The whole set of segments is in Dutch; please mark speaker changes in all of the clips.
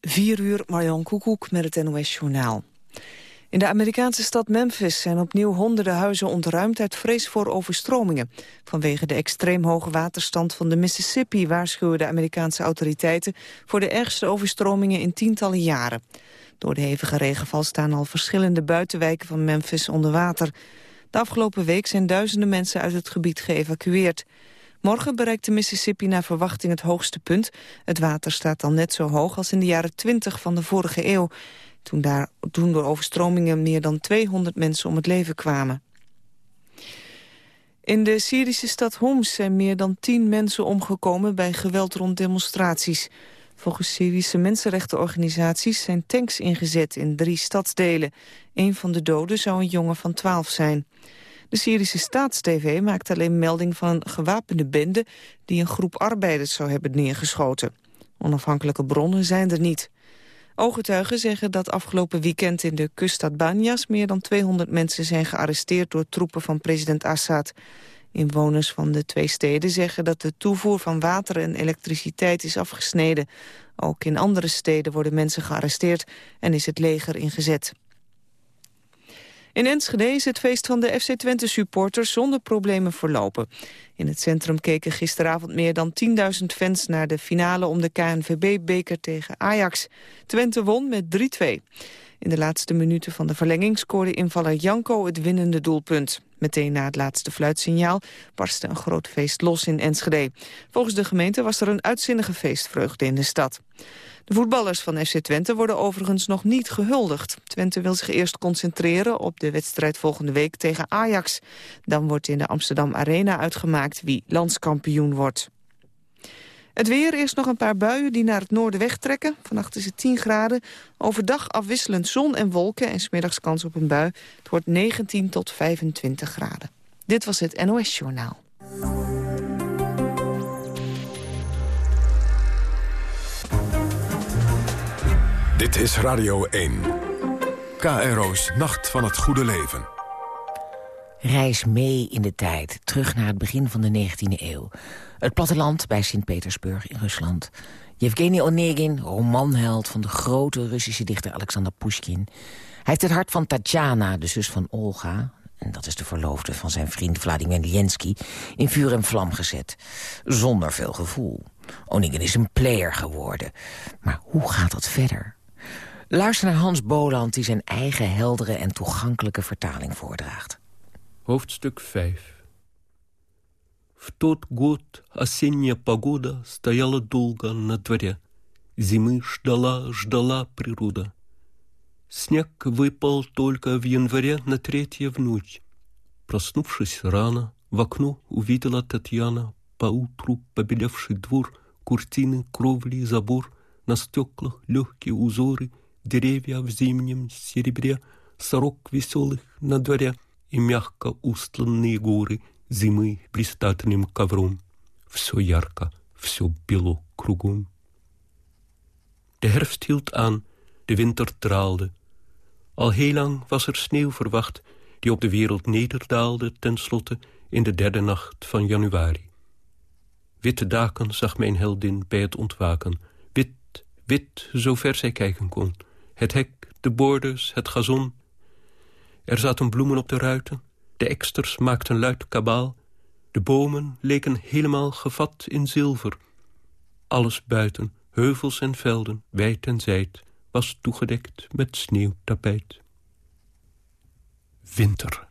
Speaker 1: 4 uur, Marjan Koekoek met het NOS-journaal. In de Amerikaanse stad Memphis zijn opnieuw honderden huizen ontruimd uit vrees voor overstromingen. Vanwege de extreem hoge waterstand van de Mississippi waarschuwen de Amerikaanse autoriteiten voor de ergste overstromingen in tientallen jaren. Door de hevige regenval staan al verschillende buitenwijken van Memphis onder water. De afgelopen week zijn duizenden mensen uit het gebied geëvacueerd. Morgen bereikt de Mississippi naar verwachting het hoogste punt. Het water staat dan net zo hoog als in de jaren 20 van de vorige eeuw. Toen, daar, toen door overstromingen meer dan 200 mensen om het leven kwamen. In de Syrische stad Homs zijn meer dan tien mensen omgekomen bij geweld rond demonstraties. Volgens Syrische mensenrechtenorganisaties zijn tanks ingezet in drie stadsdelen. Een van de doden zou een jongen van 12 zijn. De Syrische Staatstv maakt alleen melding van een gewapende bende... die een groep arbeiders zou hebben neergeschoten. Onafhankelijke bronnen zijn er niet. Ooggetuigen zeggen dat afgelopen weekend in de kuststad Banyas... meer dan 200 mensen zijn gearresteerd door troepen van president Assad. Inwoners van de twee steden zeggen dat de toevoer van water en elektriciteit is afgesneden. Ook in andere steden worden mensen gearresteerd en is het leger ingezet. In Enschede is het feest van de FC Twente supporters zonder problemen verlopen. In het centrum keken gisteravond meer dan 10.000 fans naar de finale om de KNVB-beker tegen Ajax. Twente won met 3-2. In de laatste minuten van de verlenging scoorde invaller Janko het winnende doelpunt. Meteen na het laatste fluitsignaal barstte een groot feest los in Enschede. Volgens de gemeente was er een uitzinnige feestvreugde in de stad. De voetballers van FC Twente worden overigens nog niet gehuldigd. Twente wil zich eerst concentreren op de wedstrijd volgende week tegen Ajax. Dan wordt in de Amsterdam Arena uitgemaakt wie landskampioen wordt. Het weer, eerst nog een paar buien die naar het noorden wegtrekken. Vannacht is het 10 graden. Overdag afwisselend zon en wolken en smiddags kans op een bui. Het wordt 19 tot 25 graden. Dit was het NOS Journaal.
Speaker 2: Dit is Radio 1. KRO's Nacht van het Goede Leven.
Speaker 3: Reis mee in de tijd, terug naar het begin van de 19e eeuw. Het platteland bij Sint-Petersburg in Rusland. Yevgeny Onegin, romanheld van de grote Russische dichter Alexander Pushkin. Hij heeft het hart van Tatjana, de zus van Olga... en dat is de verloofde van zijn vriend Vladimir Lensky... in vuur en vlam gezet, zonder veel gevoel. Onegin is een player geworden. Maar hoe gaat dat verder? Luister naar Hans Boland die zijn eigen heldere en toegankelijke vertaling voordraagt.
Speaker 4: Hoofdstuk 5 В тот год осенняя погода стояла долго на дворе. Зимы ждала, ждала природа. Снег выпал только в январе на третье в ночь. Проснувшись рано, в окно увидела Татьяна поутру побелевший двор, куртины, кровли, забор, на стеклах легкие узоры, деревья в зимнем серебре, сорок веселых на дворе и мягко устланные горы — зимы блистательным ковром. Все ярко, все бело кругом. De herfst hield aan, de winter draalde. Al heel lang was er sneeuw verwacht... die op de wereld nederdaalde tenslotte in de derde nacht van januari. Witte daken zag mijn heldin bij het ontwaken. Wit, wit, zover zij kijken kon. Het hek, de borders, het gazon. Er zaten bloemen op de ruiten, de eksters maakten luid kabaal. De bomen leken helemaal gevat in zilver. Alles buiten, heuvels en velden, wijd en zijd... was toegedekt met sneeuwtapijt. Winter.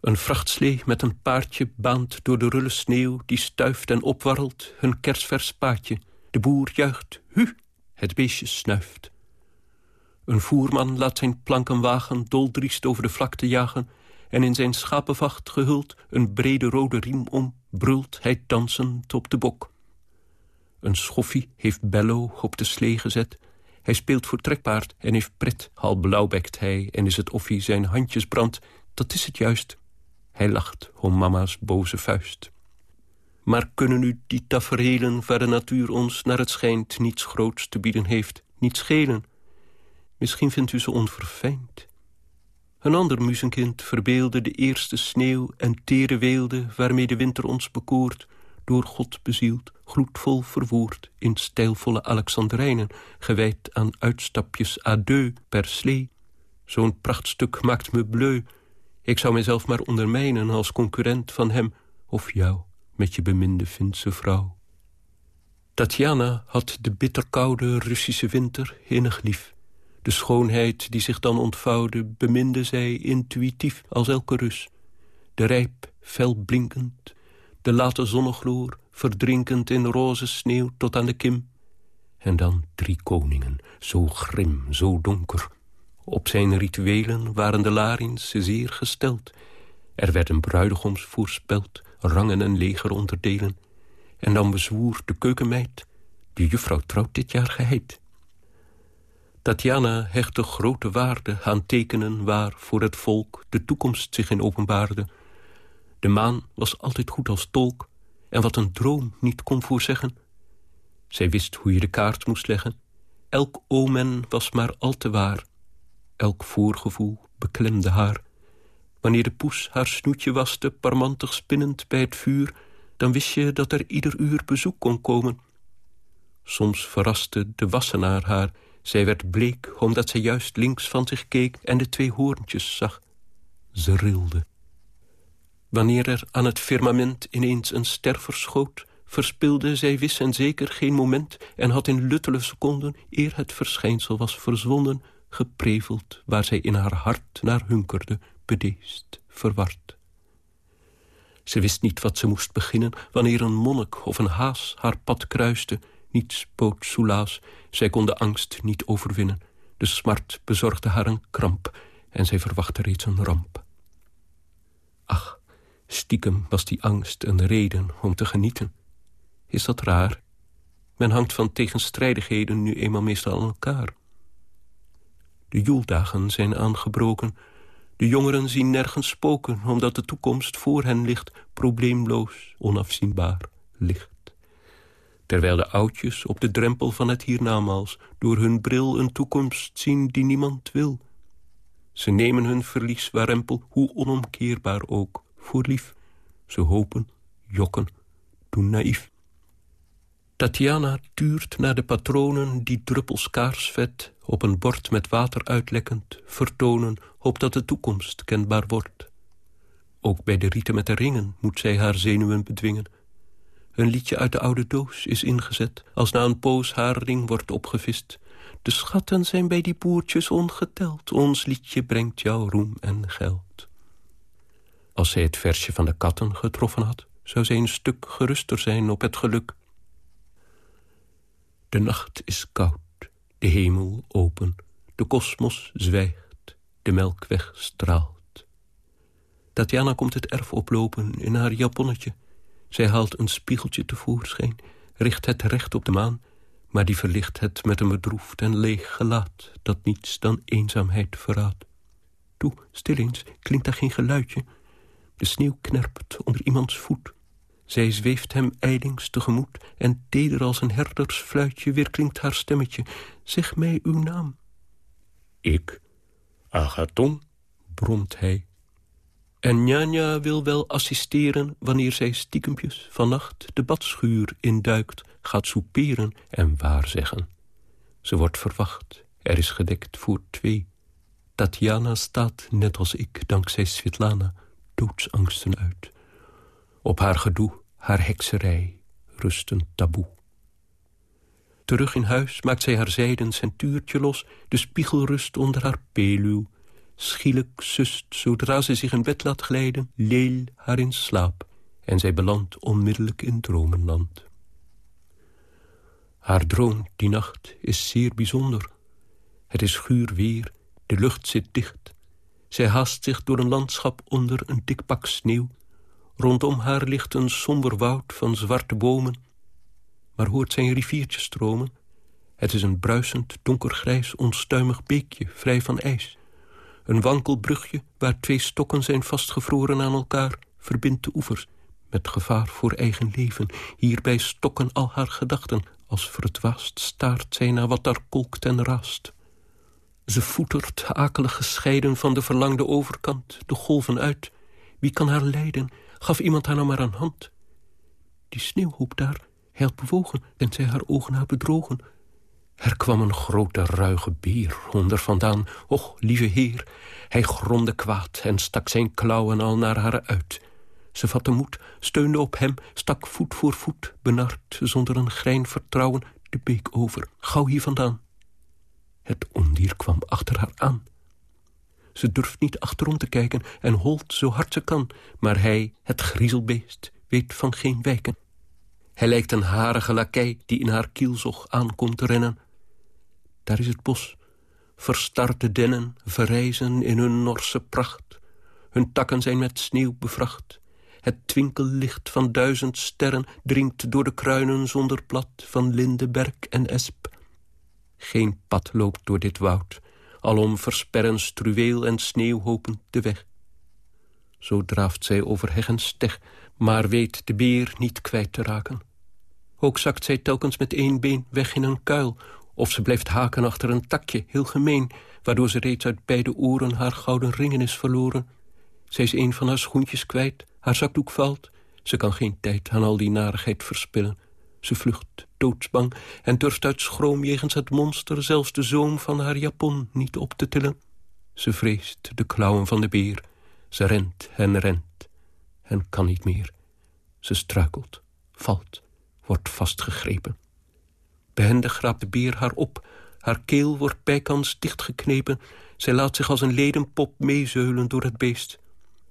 Speaker 4: Een vrachtslee met een paardje baant door de rulle sneeuw... die stuift en opwarrelt hun kersvers paadje. De boer juicht, hu, het beestje snuift. Een voerman laat zijn plankenwagen doldriest over de vlakte jagen en in zijn schapenvacht gehuld een brede rode riem om, brult hij dansend op de bok. Een schoffie heeft Bello op de slee gezet. Hij speelt voor trekpaard en heeft pret, al blauwbekt hij... en is het offie zijn handjes brandt, dat is het juist. Hij lacht om mama's boze vuist. Maar kunnen nu die tafereelen waar de natuur ons naar het schijnt... niets groots te bieden heeft, niet schelen? Misschien vindt u ze onverfijnd. Een ander muzenkind verbeelde de eerste sneeuw en tere weelde... waarmee de winter ons bekoort... door God bezield, gloedvol verwoord... in stijlvolle Alexandrijnen, gewijd aan uitstapjes deux per slee. Zo'n prachtstuk maakt me bleu. Ik zou mijzelf maar ondermijnen als concurrent van hem... of jou, met je beminde Finse vrouw. Tatjana had de bitterkoude Russische winter innig lief. De schoonheid die zich dan ontvouwde beminde zij intuïtief als elke Rus. De rijp, fel blinkend, de late zonnegloor... verdrinkend in roze sneeuw tot aan de kim. En dan drie koningen, zo grim, zo donker. Op zijn rituelen waren de Larins zeer gesteld. Er werden bruidegoms voorspeld, rangen en legeronderdelen. En dan bezwoer de keukenmeid, de juffrouw trouwt dit jaar geheid. Tatjana hechtte grote waarde aan tekenen waar voor het volk de toekomst zich in openbaarde. De maan was altijd goed als tolk en wat een droom niet kon voorzeggen. Zij wist hoe je de kaart moest leggen. Elk omen was maar al te waar. Elk voorgevoel beklemde haar. Wanneer de poes haar snoetje waste, parmantig spinnend bij het vuur... dan wist je dat er ieder uur bezoek kon komen. Soms verraste de wassenaar haar. Zij werd bleek omdat zij juist links van zich keek... en de twee hoorntjes zag. Ze rilde. Wanneer er aan het firmament ineens een ster verschoot... verspilde zij wis en zeker geen moment... en had in luttele seconden, eer het verschijnsel was verzwonden... gepreveld waar zij in haar hart naar hunkerde, bedeesd, verward. Ze wist niet wat ze moest beginnen... wanneer een monnik of een haas haar pad kruiste... Niets bood soelaas, zij kon de angst niet overwinnen. De smart bezorgde haar een kramp en zij verwachtte reeds een ramp. Ach, stiekem was die angst een reden om te genieten. Is dat raar? Men hangt van tegenstrijdigheden nu eenmaal meestal aan elkaar. De joeldagen zijn aangebroken. De jongeren zien nergens spoken... omdat de toekomst voor hen ligt, probleemloos, onafzienbaar, licht terwijl de oudjes op de drempel van het hiernamaals... door hun bril een toekomst zien die niemand wil. Ze nemen hun verlies warempel, hoe onomkeerbaar ook, voor lief. Ze hopen, jokken, doen naïef. Tatjana tuurt naar de patronen die druppels kaarsvet... op een bord met water uitlekkend, vertonen... hoopt dat de toekomst kenbaar wordt. Ook bij de rieten met de ringen moet zij haar zenuwen bedwingen... Een liedje uit de oude doos is ingezet... als na een poos haar ring wordt opgevist. De schatten zijn bij die boertjes ongeteld. Ons liedje brengt jou roem en geld. Als zij het versje van de katten getroffen had... zou zij een stuk geruster zijn op het geluk. De nacht is koud, de hemel open, de kosmos zwijgt, de melkweg straalt. Tatjana komt het erf oplopen in haar japonnetje... Zij haalt een spiegeltje tevoorschijn, richt het recht op de maan... maar die verlicht het met een bedroefd en leeg gelaat... dat niets dan eenzaamheid verraadt. Toe, stil eens, klinkt daar geen geluidje? De sneeuw knerpt onder iemands voet. Zij zweeft hem eilings tegemoet... en teder als een herdersfluitje weer klinkt haar stemmetje. Zeg mij uw naam. Ik, Agathon, bromt hij en Njanja wil wel assisteren wanneer zij stiekempjes vannacht de badschuur induikt, gaat souperen en waarzeggen. Ze wordt verwacht, er is gedekt voor twee. Tatjana staat, net als ik, dankzij Svetlana, doodsangsten uit. Op haar gedoe, haar hekserij, rust een taboe. Terug in huis maakt zij haar zijden centuurtje los... de spiegel rust onder haar peluw Schielijk zust, zodra ze zich in bed laat glijden, leel haar in slaap. En zij belandt onmiddellijk in dromenland. Haar droom die nacht is zeer bijzonder. Het is guur weer, de lucht zit dicht. Zij haast zich door een landschap onder een dik pak sneeuw. Rondom haar ligt een somber woud van zwarte bomen. Maar hoort zij een riviertje stromen? Het is een bruisend, donkergrijs, onstuimig beekje, vrij van ijs. Een wankel brugje waar twee stokken zijn vastgevroren aan elkaar... verbindt de oevers met gevaar voor eigen leven. Hierbij stokken al haar gedachten. Als verdwaasd staart zij naar wat daar kolkt en raast. Ze voetert, akelig gescheiden van de verlangde overkant, de golven uit. Wie kan haar leiden? Gaf iemand haar nou maar een hand? die sneeuwhoop daar. Hij had bewogen en zij haar ogen had bedrogen. Er kwam een grote ruige beer onder vandaan. Och, lieve heer, hij gromde kwaad en stak zijn klauwen al naar haar uit. Ze vatte moed, steunde op hem, stak voet voor voet... benard, zonder een grein vertrouwen, de beek over. Gauw hier vandaan. Het ondier kwam achter haar aan. Ze durft niet achterom te kijken en holt zo hard ze kan. Maar hij, het griezelbeest, weet van geen wijken. Hij lijkt een harige lakij die in haar kielzog aankomt rennen. Daar is het bos. Verstarte dennen verrijzen in hun norse pracht. Hun takken zijn met sneeuw bevracht. Het twinkellicht van duizend sterren dringt door de kruinen zonder blad van linde, berk en esp. Geen pad loopt door dit woud, alom versperren struweel en sneeuwhopen de weg. Zo draaft zij over heg en steg, maar weet de beer niet kwijt te raken. Ook zakt zij telkens met één been weg in een kuil... of ze blijft haken achter een takje, heel gemeen... waardoor ze reeds uit beide oren haar gouden ringen is verloren. Zij is een van haar schoentjes kwijt, haar zakdoek valt. Ze kan geen tijd aan al die narigheid verspillen. Ze vlucht, doodsbang, en durft uit schroom jegens het monster... zelfs de zoom van haar japon niet op te tillen. Ze vreest de klauwen van de beer. Ze rent en rent en kan niet meer. Ze struikelt, valt, wordt vastgegrepen. Behendig graapt de beer haar op. Haar keel wordt bijkans dichtgeknepen. Zij laat zich als een ledenpop meezeulen door het beest.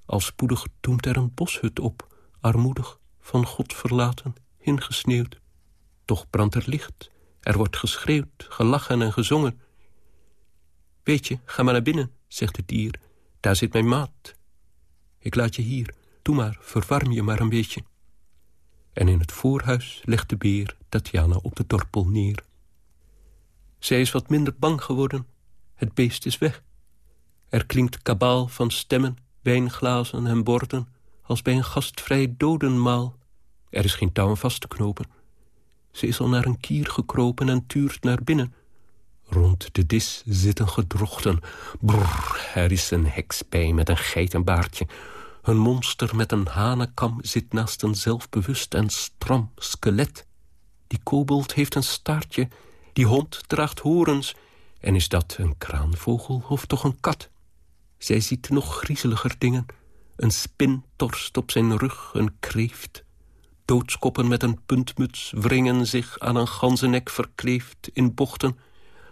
Speaker 4: Al spoedig doemt er een boshut op, armoedig, van God verlaten, ingesneeuwd. Toch brandt er licht, er wordt geschreeuwd, gelachen en gezongen. Weet je, ga maar naar binnen, zegt het dier, daar zit mijn maat. Ik laat je hier, doe maar, verwarm je maar een beetje. En in het voorhuis legt de beer Tatjana op de dorpel neer. Zij is wat minder bang geworden, het beest is weg. Er klinkt kabaal van stemmen wijnglazen en borden... als bij een gastvrij dodenmaal. Er is geen touw vast te knopen. Ze is al naar een kier gekropen en tuurt naar binnen. Rond de dis zitten gedrochten. Brrr, er is een heks bij met een geitenbaardje. Een monster met een hanenkam zit naast een zelfbewust en stram skelet. Die kobold heeft een staartje, die hond draagt horens... en is dat een kraanvogel of toch een kat? Zij ziet nog griezeliger dingen. Een spin torst op zijn rug, een kreeft. Doodskoppen met een puntmuts wringen zich aan een ganzennek verkleefd in bochten.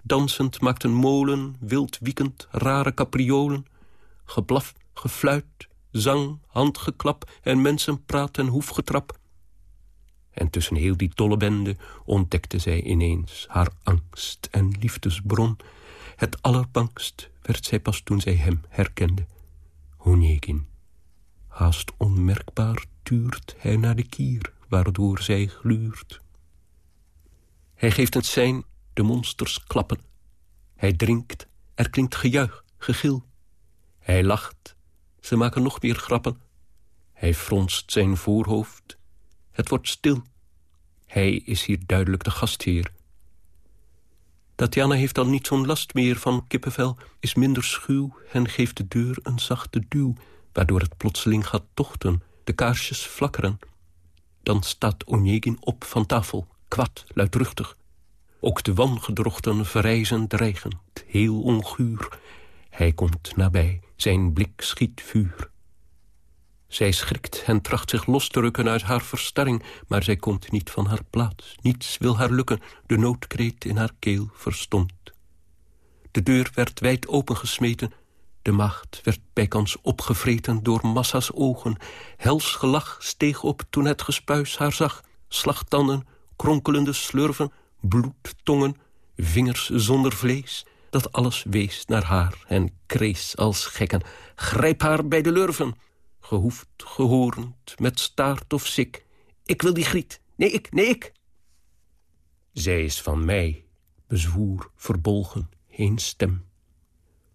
Speaker 4: Dansend maakt een molen, wild wiekend, rare capriolen. Geblaf, gefluit, zang, handgeklap en mensenpraat en hoefgetrap. En tussen heel die dolle bende ontdekte zij ineens haar angst en liefdesbron. Het allerbangst werd zij pas toen zij hem herkende. Onegin. Haast onmerkbaar tuurt hij naar de kier, waardoor zij gluurt. Hij geeft een sein, de monsters klappen. Hij drinkt, er klinkt gejuich, gegil. Hij lacht, ze maken nog meer grappen. Hij fronst zijn voorhoofd, het wordt stil. Hij is hier duidelijk de gastheer. Tatjana heeft dan niet zo'n last meer van kippenvel... is minder schuw en geeft de deur een zachte duw... waardoor het plotseling gaat tochten, de kaarsjes flakkeren. Dan staat Onegin op van tafel, kwad, luidruchtig. Ook de wangedrochten verrijzen dreigend, heel onguur. Hij komt nabij, zijn blik schiet vuur. Zij schrikt en tracht zich los te rukken uit haar verstarring... maar zij komt niet van haar plaats. Niets wil haar lukken, de noodkreet in haar keel verstond. De deur werd wijd opengesmeten. De maagd werd bijkans opgevreten door massa's ogen. Hels gelach steeg op toen het gespuis haar zag. Slagtanden, kronkelende slurven, bloedtongen, vingers zonder vlees... dat alles wees naar haar en krees als gekken. Grijp haar bij de lurven! Gehoefd, gehorend, met staart of sik. Ik wil die griet. Nee, ik, nee, ik. Zij is van mij, bezwoer, verbolgen, geen stem.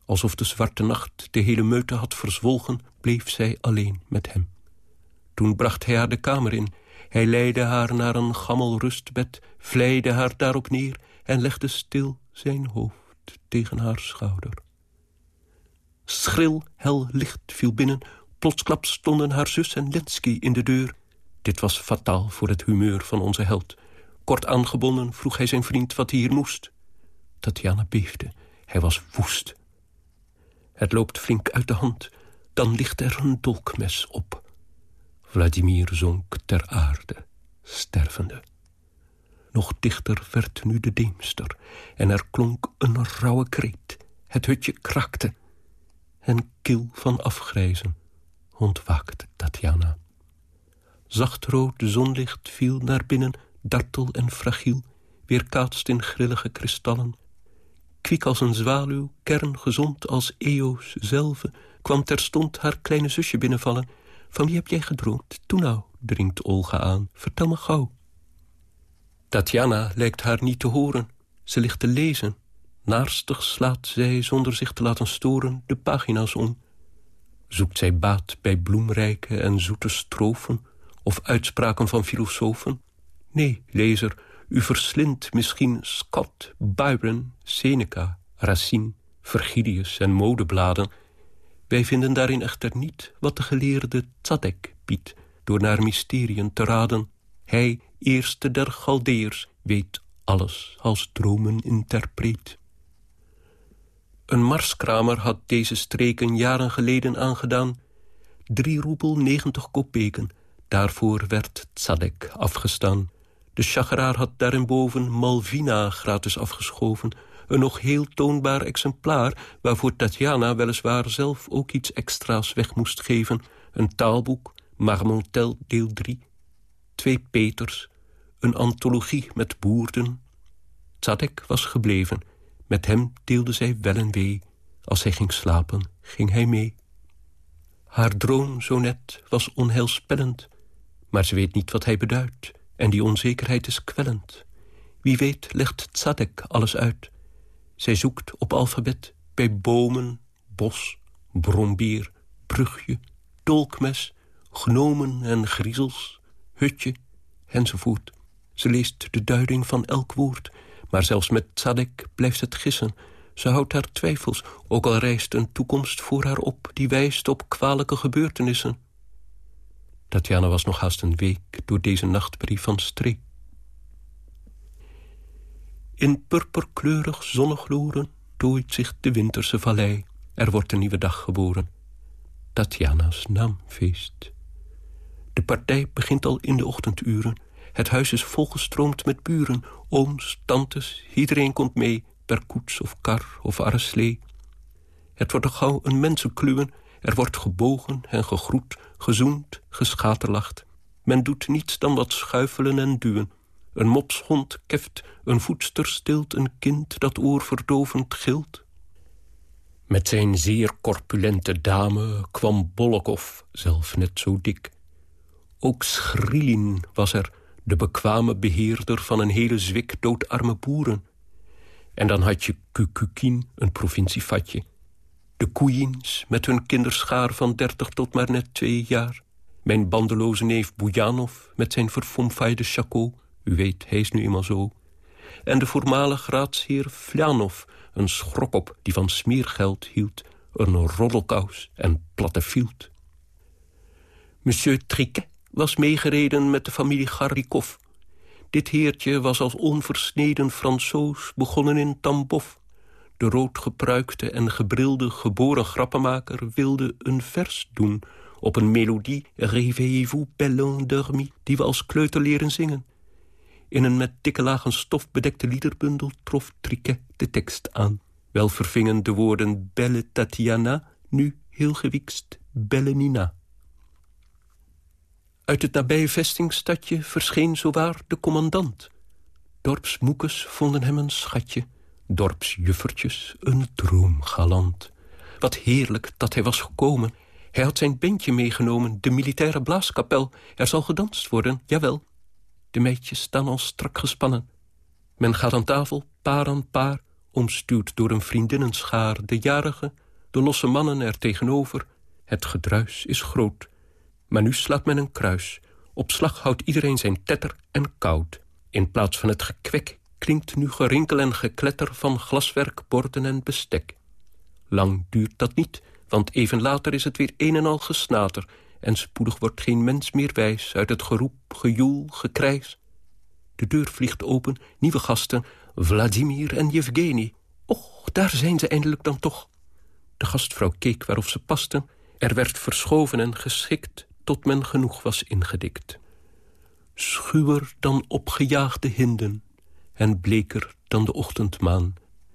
Speaker 4: Alsof de zwarte nacht de hele meute had verzwolgen... bleef zij alleen met hem. Toen bracht hij haar de kamer in. Hij leidde haar naar een gammel rustbed... vleide haar daarop neer en legde stil zijn hoofd tegen haar schouder. Schril, hel licht viel binnen Plotsklap stonden haar zus en Lensky in de deur. Dit was fataal voor het humeur van onze held. Kort aangebonden vroeg hij zijn vriend wat hij hier moest. Tatjana beefde. Hij was woest. Het loopt flink uit de hand. Dan ligt er een dolkmes op. Vladimir zonk ter aarde, stervende. Nog dichter werd nu de deemster en er klonk een rauwe kreet. Het hutje krakte en kil van afgrijzen ontwaakte Tatjana. Zachtrood zonlicht viel naar binnen, dartel en fragiel, weerkaatst in grillige kristallen. Kwiek als een zwaluw, kerngezond als eo's zelve, kwam terstond haar kleine zusje binnenvallen. Van wie heb jij gedroomd? Toen nou, dringt Olga aan, vertel me gauw. Tatjana lijkt haar niet te horen. Ze ligt te lezen. Naarstig slaat zij, zonder zich te laten storen, de pagina's om. Zoekt zij baat bij bloemrijke en zoete strofen... of uitspraken van filosofen? Nee, lezer, u verslindt misschien Scott, Byron, Seneca, Racine... Vergilius en modebladen. Wij vinden daarin echter niet wat de geleerde Tzadek biedt... door naar mysteriën te raden. Hij, eerste der Galdeers, weet alles als dromen interpreet. Een marskramer had deze streken jaren geleden aangedaan. Drie roebel negentig kopeken. Daarvoor werd Tzadek afgestaan. De chageraar had daarinboven Malvina gratis afgeschoven. Een nog heel toonbaar exemplaar... waarvoor Tatjana weliswaar zelf ook iets extra's weg moest geven. Een taalboek, Marmontel deel 3. Twee Peters, een antologie met boerden. Tzadek was gebleven met hem deelde zij wel en wee. Als zij ging slapen, ging hij mee. Haar droom zo net was onheilspellend. Maar ze weet niet wat hij beduidt. En die onzekerheid is kwellend. Wie weet legt Tzadek alles uit. Zij zoekt op alfabet bij bomen, bos, brombier, brugje, dolkmes, gnomen en griezels, hutje, enzovoort. Ze leest de duiding van elk woord maar zelfs met Tzadek blijft het gissen. Ze houdt haar twijfels, ook al rijst een toekomst voor haar op... die wijst op kwalijke gebeurtenissen. Tatjana was nog haast een week door deze nachtbrief van streek. In purperkleurig zonnegloren tooit zich de winterse vallei. Er wordt een nieuwe dag geboren. Tatjana's naamfeest. De partij begint al in de ochtenduren... Het huis is volgestroomd met buren, ooms, tantes, iedereen komt mee, per koets of kar of arreslee. Het wordt al gauw een mensenkluwen, er wordt gebogen en gegroet, gezoend, geschaterlacht. Men doet niets dan wat schuifelen en duwen. Een mopshond keft, een voedster stilt een kind dat oorverdovend gilt. Met zijn zeer corpulente dame kwam Bolokov, zelf net zo dik. Ook Schrilin was er, de bekwame beheerder van een hele zwik doodarme boeren. En dan had je Kukukin, een provinciefatje. De Koeiens met hun kinderschaar van dertig tot maar net twee jaar. Mijn bandeloze neef Bujanov met zijn verfomfaaide chaco. U weet, hij is nu eenmaal zo. En de voormalig raadsheer Flanov, een schrokop die van smeergeld hield. Een roddelkous en platte fielt. Monsieur Triquet was meegereden met de familie Garrikov. Dit heertje was als onversneden Fransoos begonnen in Tambov. De roodgepruikte en gebrilde geboren grappenmaker wilde een vers doen... op een melodie Réveillez-vous, belle die we als kleuter leren zingen. In een met dikke lagen stof bedekte liederbundel trof Triquet de tekst aan. Wel vervingen de woorden Belle Tatiana, nu heel gewikst Belle Nina. Uit het nabije vestingstadje verscheen zowaar de commandant. Dorpsmoekes vonden hem een schatje, dorpsjuffertjes een droomgalant. Wat heerlijk dat hij was gekomen. Hij had zijn bandje meegenomen, de militaire blaaskapel. Er zal gedanst worden, jawel. De meidjes staan al strak gespannen. Men gaat aan tafel, paar aan paar, omstuwd door een vriendinnenschaar. De jarige, de losse mannen er tegenover. Het gedruis is groot. Maar nu slaat men een kruis. Op slag houdt iedereen zijn tetter en koud. In plaats van het gekwek klinkt nu gerinkel en gekletter... van glaswerk, borden en bestek. Lang duurt dat niet, want even later is het weer een en al gesnater... En spoedig wordt geen mens meer wijs uit het geroep, gejoel, gekrijs. De deur vliegt open, nieuwe gasten, Vladimir en Yevgeny. Och, daar zijn ze eindelijk dan toch. De gastvrouw keek waarof ze pasten. Er werd verschoven en geschikt tot men genoeg was ingedikt. Schuwer dan opgejaagde hinden en bleker dan de ochtendmaan.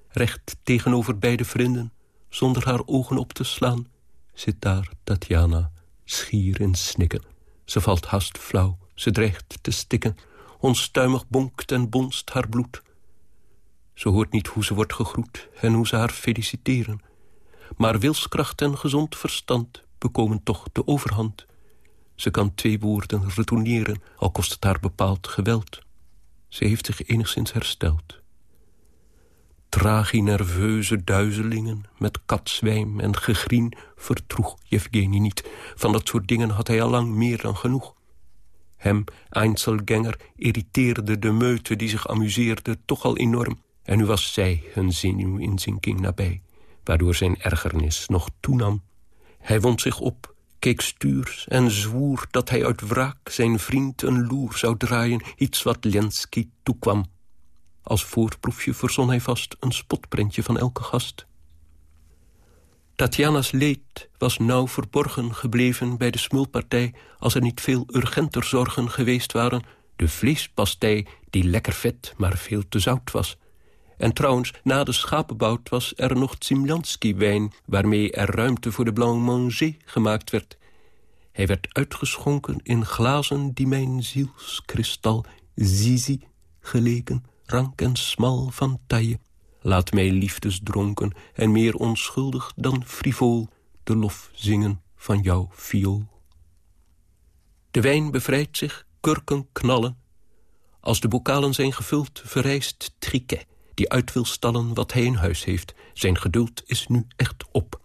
Speaker 4: Recht tegenover beide vrienden, zonder haar ogen op te slaan... zit daar Tatjana, schier in snikken. Ze valt haast flauw, ze dreigt te stikken. Onstuimig bonkt en bonst haar bloed. Ze hoort niet hoe ze wordt gegroet en hoe ze haar feliciteren. Maar wilskracht en gezond verstand bekomen toch de overhand. Ze kan twee woorden retourneren, al kost het haar bepaald geweld. Ze heeft zich enigszins hersteld. Traginerveuze duizelingen met katzwijm en gegrien vertroeg Yevgeny niet. Van dat soort dingen had hij al lang meer dan genoeg. Hem, Einzelganger, irriteerde de meute die zich amuseerde toch al enorm. En nu was zij hun zenuwinzinking nabij, waardoor zijn ergernis nog toenam. Hij wond zich op, keek stuurs en zwoer dat hij uit wraak zijn vriend een loer zou draaien, iets wat Lenski toekwam. Als voorproefje verzon hij vast een spotprentje van elke gast. Tatjana's leed was nauw verborgen gebleven bij de smulpartij... als er niet veel urgenter zorgen geweest waren. De vleespastei, die lekker vet, maar veel te zout was. En trouwens, na de schapenbout was er nog Tsimlansky-wijn... waarmee er ruimte voor de blanc manger gemaakt werd. Hij werd uitgeschonken in glazen die mijn zielskristal zizi geleken rank en smal van taille. Laat mij liefdesdronken en meer onschuldig dan frivool... de lof zingen van jouw viool. De wijn bevrijdt zich, kurken knallen. Als de bokalen zijn gevuld, verrijst Triquet... die uit wil stallen wat hij in huis heeft. Zijn geduld is nu echt op.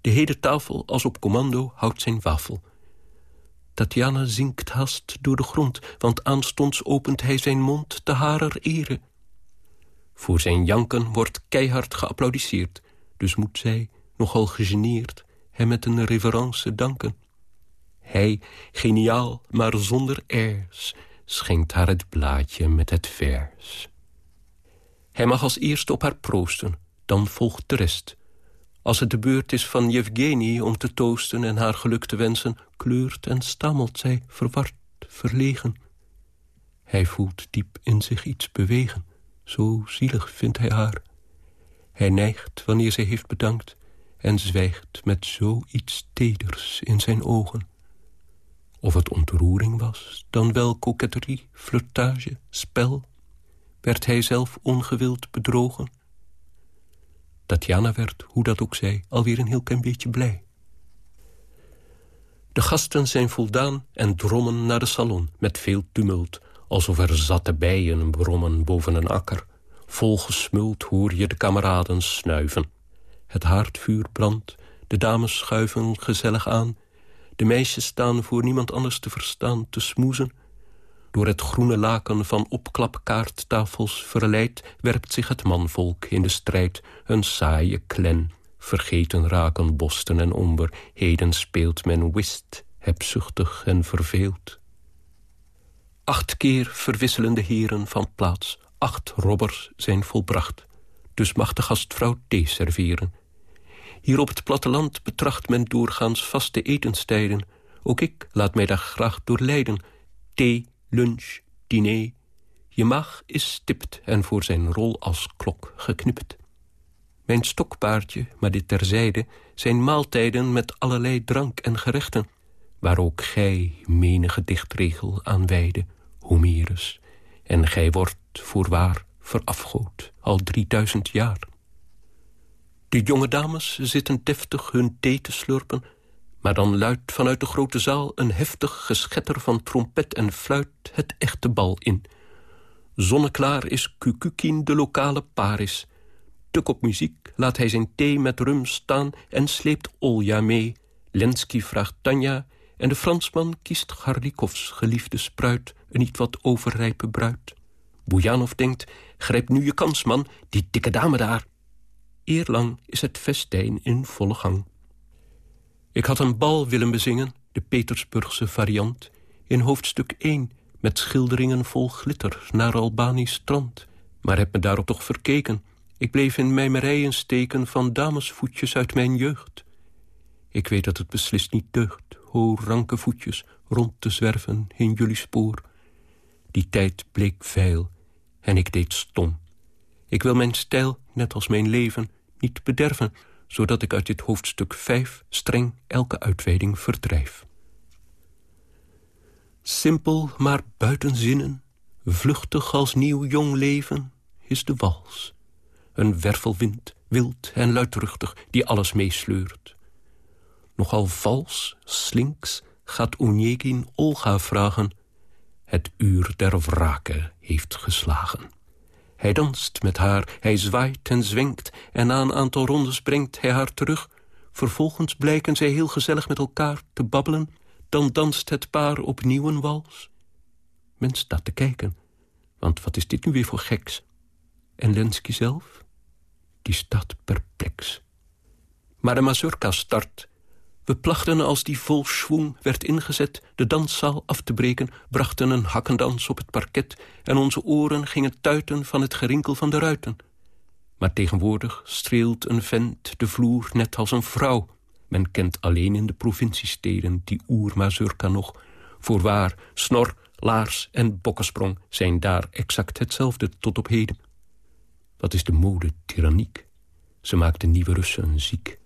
Speaker 4: De hele tafel, als op commando, houdt zijn wafel. Tatjana zinkt haast door de grond, want aanstonds opent hij zijn mond te harer ere. Voor zijn janken wordt keihard geapplaudisseerd, dus moet zij, nogal gegeneerd, hem met een reverence danken. Hij, geniaal, maar zonder airs, schenkt haar het blaadje met het vers. Hij mag als eerste op haar proosten, dan volgt de rest. Als het de beurt is van Yevgeny om te toosten en haar geluk te wensen... kleurt en stammelt zij, verward, verlegen. Hij voelt diep in zich iets bewegen. Zo zielig vindt hij haar. Hij neigt wanneer zij heeft bedankt... en zwijgt met zoiets teders in zijn ogen. Of het ontroering was, dan wel koketterie, flirtage, spel... werd hij zelf ongewild bedrogen... Tatjana werd, hoe dat ook zij, alweer een heel klein beetje blij. De gasten zijn voldaan en drommen naar de salon met veel tumult... alsof er zatte bijen brommen boven een akker. Vol gesmuld hoor je de kameraden snuiven. Het haardvuur brandt, de dames schuiven gezellig aan... de meisjes staan voor niemand anders te verstaan te smoezen... Door het groene laken van opklapkaarttafels verleid... werpt zich het manvolk in de strijd, een saaie klen. Vergeten raken bosten en omber, heden speelt men whist, hebzuchtig en verveeld. Acht keer verwisselen de heren van plaats, acht robbers zijn volbracht. Dus mag de gastvrouw thee serveren. Hier op het platteland betracht men doorgaans vaste etenstijden. Ook ik laat mij daar graag door leiden. Thee lunch, diner. Je maag is stipt en voor zijn rol als klok geknipt. Mijn stokpaardje, maar dit terzijde, zijn maaltijden met allerlei drank en gerechten, waar ook gij menige dichtregel aan wijde, Homerus, en gij wordt voorwaar verafgood, al drieduizend jaar. De jonge dames zitten deftig hun thee te slurpen dan luidt vanuit de grote zaal een heftig geschetter van trompet en fluit het echte bal in. Zonneklaar is Kukukin de lokale Paris. Tuk op muziek laat hij zijn thee met rum staan en sleept Olja mee. Lenski vraagt Tanja en de Fransman kiest Garlikovs geliefde spruit, een niet wat overrijpe bruid. Bujanov denkt, grijp nu je kans man, die dikke dame daar. Eerlang is het festijn in volle gang. Ik had een bal willen bezingen, de Petersburgse variant, in hoofdstuk 1... met schilderingen vol glitter naar Albanisch strand. Maar heb me daarop toch verkeken. Ik bleef in mijmerijen steken van damesvoetjes uit mijn jeugd. Ik weet dat het beslist niet deugt, ho ranke voetjes... rond te zwerven in jullie spoor. Die tijd bleek veil en ik deed stom. Ik wil mijn stijl, net als mijn leven, niet bederven... zodat ik uit dit hoofdstuk 5 streng elke uitweiding verdrijf. Simpel, maar buiten zinnen, vluchtig als nieuw jong leven... is de wals. Een wervelwind, wild en luidruchtig, die alles meesleurt. Nogal vals, slinks, gaat Onegin Olga vragen... Het uur der wrake heeft geslagen. Hij danst met haar, hij zwaait en zwenkt... en na een aantal rondes brengt hij haar terug. Vervolgens blijken zij heel gezellig met elkaar te babbelen. Dan danst het paar opnieuw een wals. Men staat te kijken, want wat is dit nu weer voor geks? En Lenski zelf? Die staat perplex. Maar de mazurka start we plachten als die vol schwung werd ingezet... de danszaal af te breken, brachten een hakkendans op het parket... en onze oren gingen tuiten van het gerinkel van de ruiten. Maar tegenwoordig streelt een vent de vloer net als een vrouw. Men kent alleen in de provinciesteden die oermazurka nog. Voorwaar, snor, laars en bokkensprong zijn daar exact hetzelfde tot op heden. Wat is de mode tyranniek? Ze maakt de nieuwe Russen ziek.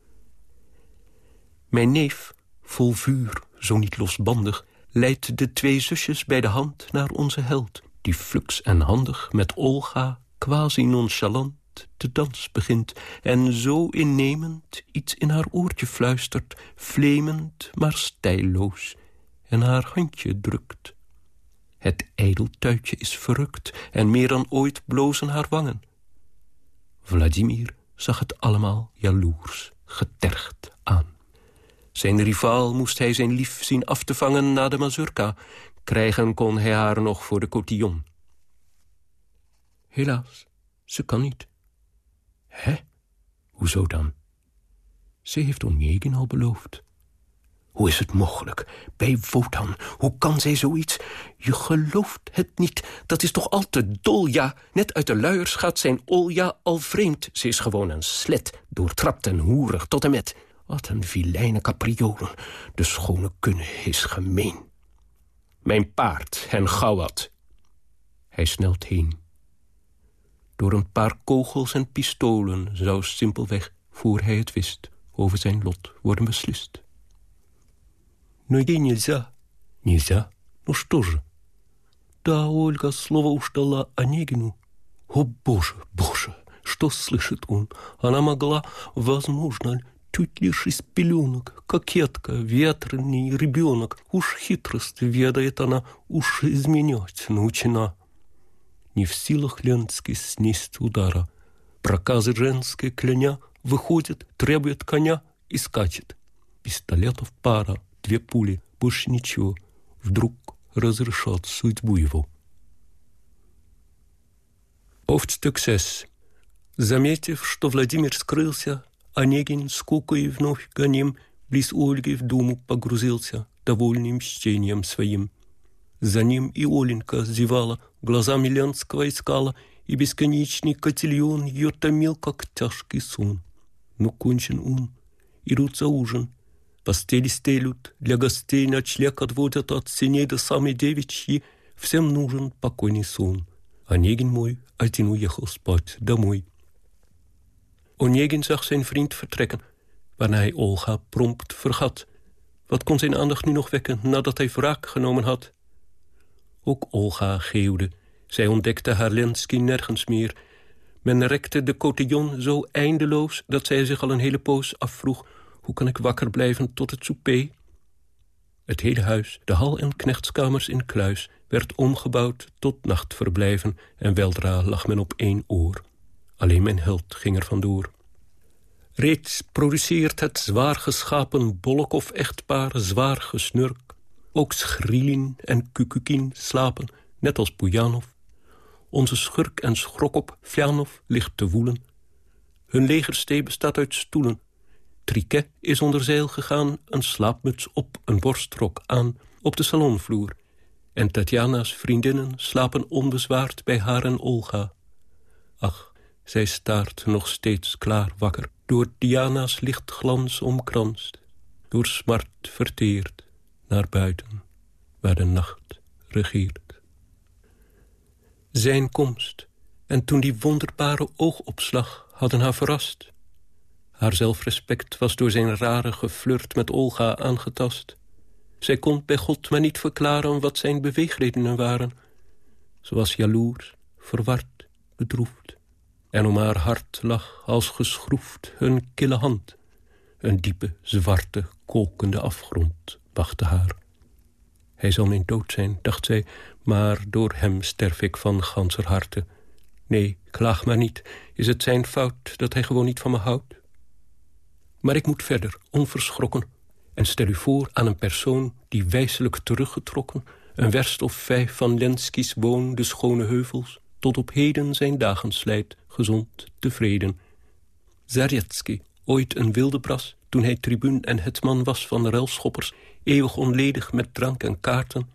Speaker 4: Mijn neef, vol vuur, zo niet losbandig... leidt de twee zusjes bij de hand naar onze held... die flux en handig met Olga, quasi nonchalant, de dans begint... en zo innemend iets in haar oortje fluistert... vlemend, maar stijloos, en haar handje drukt. Het ijdeltuitje is verrukt en meer dan ooit blozen haar wangen. Vladimir zag het allemaal jaloers, getergd aan. Zijn rivaal moest hij zijn lief zien af te vangen na de mazurka. Krijgen kon hij haar nog voor de cotillon. Helaas, ze kan niet. Hè? Hoezo dan? Ze heeft Onegin al beloofd. Hoe is het mogelijk? Bij Wotan, hoe kan zij zoiets? Je gelooft het niet, dat is toch al te dol, ja. Net uit de luiers gaat zijn Olja al vreemd. Ze is gewoon een slet, doortrapt en hoerig tot en met... Wat een vilijne capriolen. De schone kunne is gemeen. Mijn paard, en Gauwat. Hij snelt heen. Door een paar kogels en pistolen zou simpelweg, voor hij het wist, over zijn lot worden beslist. Но ей нельзя. Нельзя. Ну что же? Да, Ольга слово уж дала Онегину. О, Боже, Боже, что слышит он? Она могла, возможно, чуть лишь из пеленок, кокетка, ветреный ребенок. Уж хитрость ведает она, уж изменять научена. Не в силах Ленский снесть удара. Проказы женской кляня выходит, требует коня и скачет. Пистолетов пара, две пули, больше ничего. Вдруг разрешат судьбу его. 6. Заметив, что Владимир скрылся, Онегин, скукой вновь гоним, Близ Ольги в думу погрузился, Довольным мщением своим. За ним и Оленька зевала, Глазами Ленского искала, И бесконечный котельон Ее томил, как тяжкий сон. Но кончен он, идут за ужин, Постели стелют, для гостей ночлег отводят от синей до самой девичьи, Всем нужен покойный сон. Онегин мой один уехал спать домой. Onegin zag zijn vriend vertrekken, waarna hij Olga prompt vergat. Wat kon zijn aandacht nu nog wekken nadat hij wraak genomen had? Ook Olga geeuwde. Zij ontdekte haar Lenski nergens meer. Men rekte de cotillon zo eindeloos dat zij zich al een hele poos afvroeg... hoe kan ik wakker blijven tot het souper? Het hele huis, de hal en knechtskamers in Kluis... werd omgebouwd tot nachtverblijven... en weldra lag men op één oor. Alleen mijn held ging er vandoor. Reeds produceert het zwaar geschapen Bolokov-echtpaar zwaar gesnurk. Ook Schrilin en Kukukin slapen, net als Pujanov. Onze schurk en schrokop Fjanov ligt te woelen. Hun legerstee bestaat uit stoelen. Triquet is onder zeil gegaan, een slaapmuts op, een borstrok aan... op de salonvloer. En Tatjana's vriendinnen slapen onbezwaard bij haar en Olga. Ach, zij staart nog steeds klaar wakker... door Diana's lichtglans omkranst... door smart verteerd naar buiten, waar de nacht regeert. Zijn komst en toen die wonderbare oogopslag hadden haar verrast. Haar zelfrespect was door zijn rare geflirt met Olga aangetast. Zij kon bij God maar niet verklaren wat zijn beweegredenen waren. Ze was jaloers, verward, bedroefd. En om haar hart lag als geschroefd hun kille hand. Een diepe, zwarte, kolkende afgrond wachtte haar. Hij zal mijn dood zijn, dacht zij, maar door hem sterf ik van ganser harte. Nee, klaag maar niet. Is het zijn fout dat hij gewoon niet van me houdt? Maar ik moet verder, onverschrokken. En stel u voor aan een persoon die wijselijk teruggetrokken... een werst of vijf van Lenski's woon de schone heuvels... tot op heden zijn dagen slijt, gezond, tevreden. Zaretsky, ooit een wilde bras... toen hij tribuun en hetman was van de ruilschoppers... eeuwig onledig met drank en kaarten.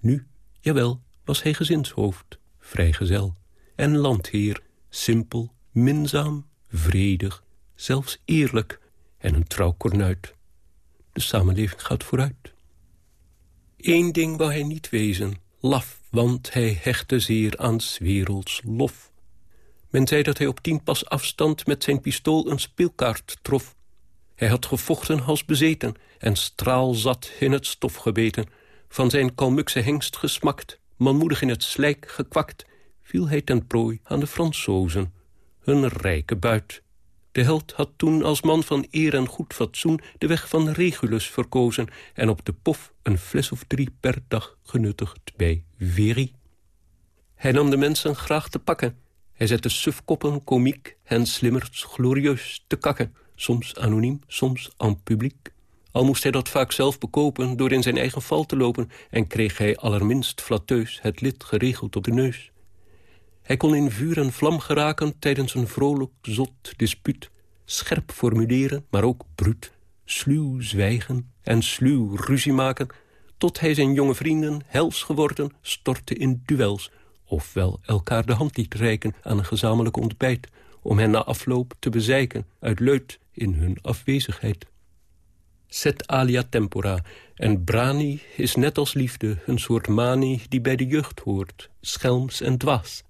Speaker 4: Nu, jawel, was hij gezinshoofd, vrijgezel en landheer, simpel, minzaam, vredig, zelfs eerlijk en een trouw kornuit. De samenleving gaat vooruit. Eén ding wou hij niet wezen, laf, want hij hechtte zeer aan werelds lof. Men zei dat hij op tien pas afstand met zijn pistool een speelkaart trof. Hij had gevochten als bezeten en straalzat in het stof gebeten, van zijn kalmukse hengst gesmakt, manmoedig in het slijk gekwakt, viel hij ten prooi aan de Fransozen, hun rijke buit. De held had toen als man van eer en goed fatsoen... de weg van Regulus verkozen... en op de pof een fles of drie per dag genuttigd bij Veri. Hij nam de mensen graag te pakken. Hij zette sufkoppen komiek en slimmerts glorieus te kakken. Soms anoniem, soms aan publiek. Al moest hij dat vaak zelf bekopen door in zijn eigen val te lopen... en kreeg hij allerminst flatteus het lid geregeld op de neus. Hij kon in vuur en vlam geraken tijdens een vrolijk, zot dispuut. Scherp formuleren, maar ook bruut. Sluw zwijgen en sluw ruzie maken... tot hij zijn jonge vrienden, hels geworden, stortte in duels... ofwel elkaar de hand liet reiken aan een gezamenlijk ontbijt... om hen na afloop te bezeiken uit leut in hun afwezigheid. Set alia tempora. En brani is net als liefde een soort manie die bij de jeugd hoort, schelms en dwaas.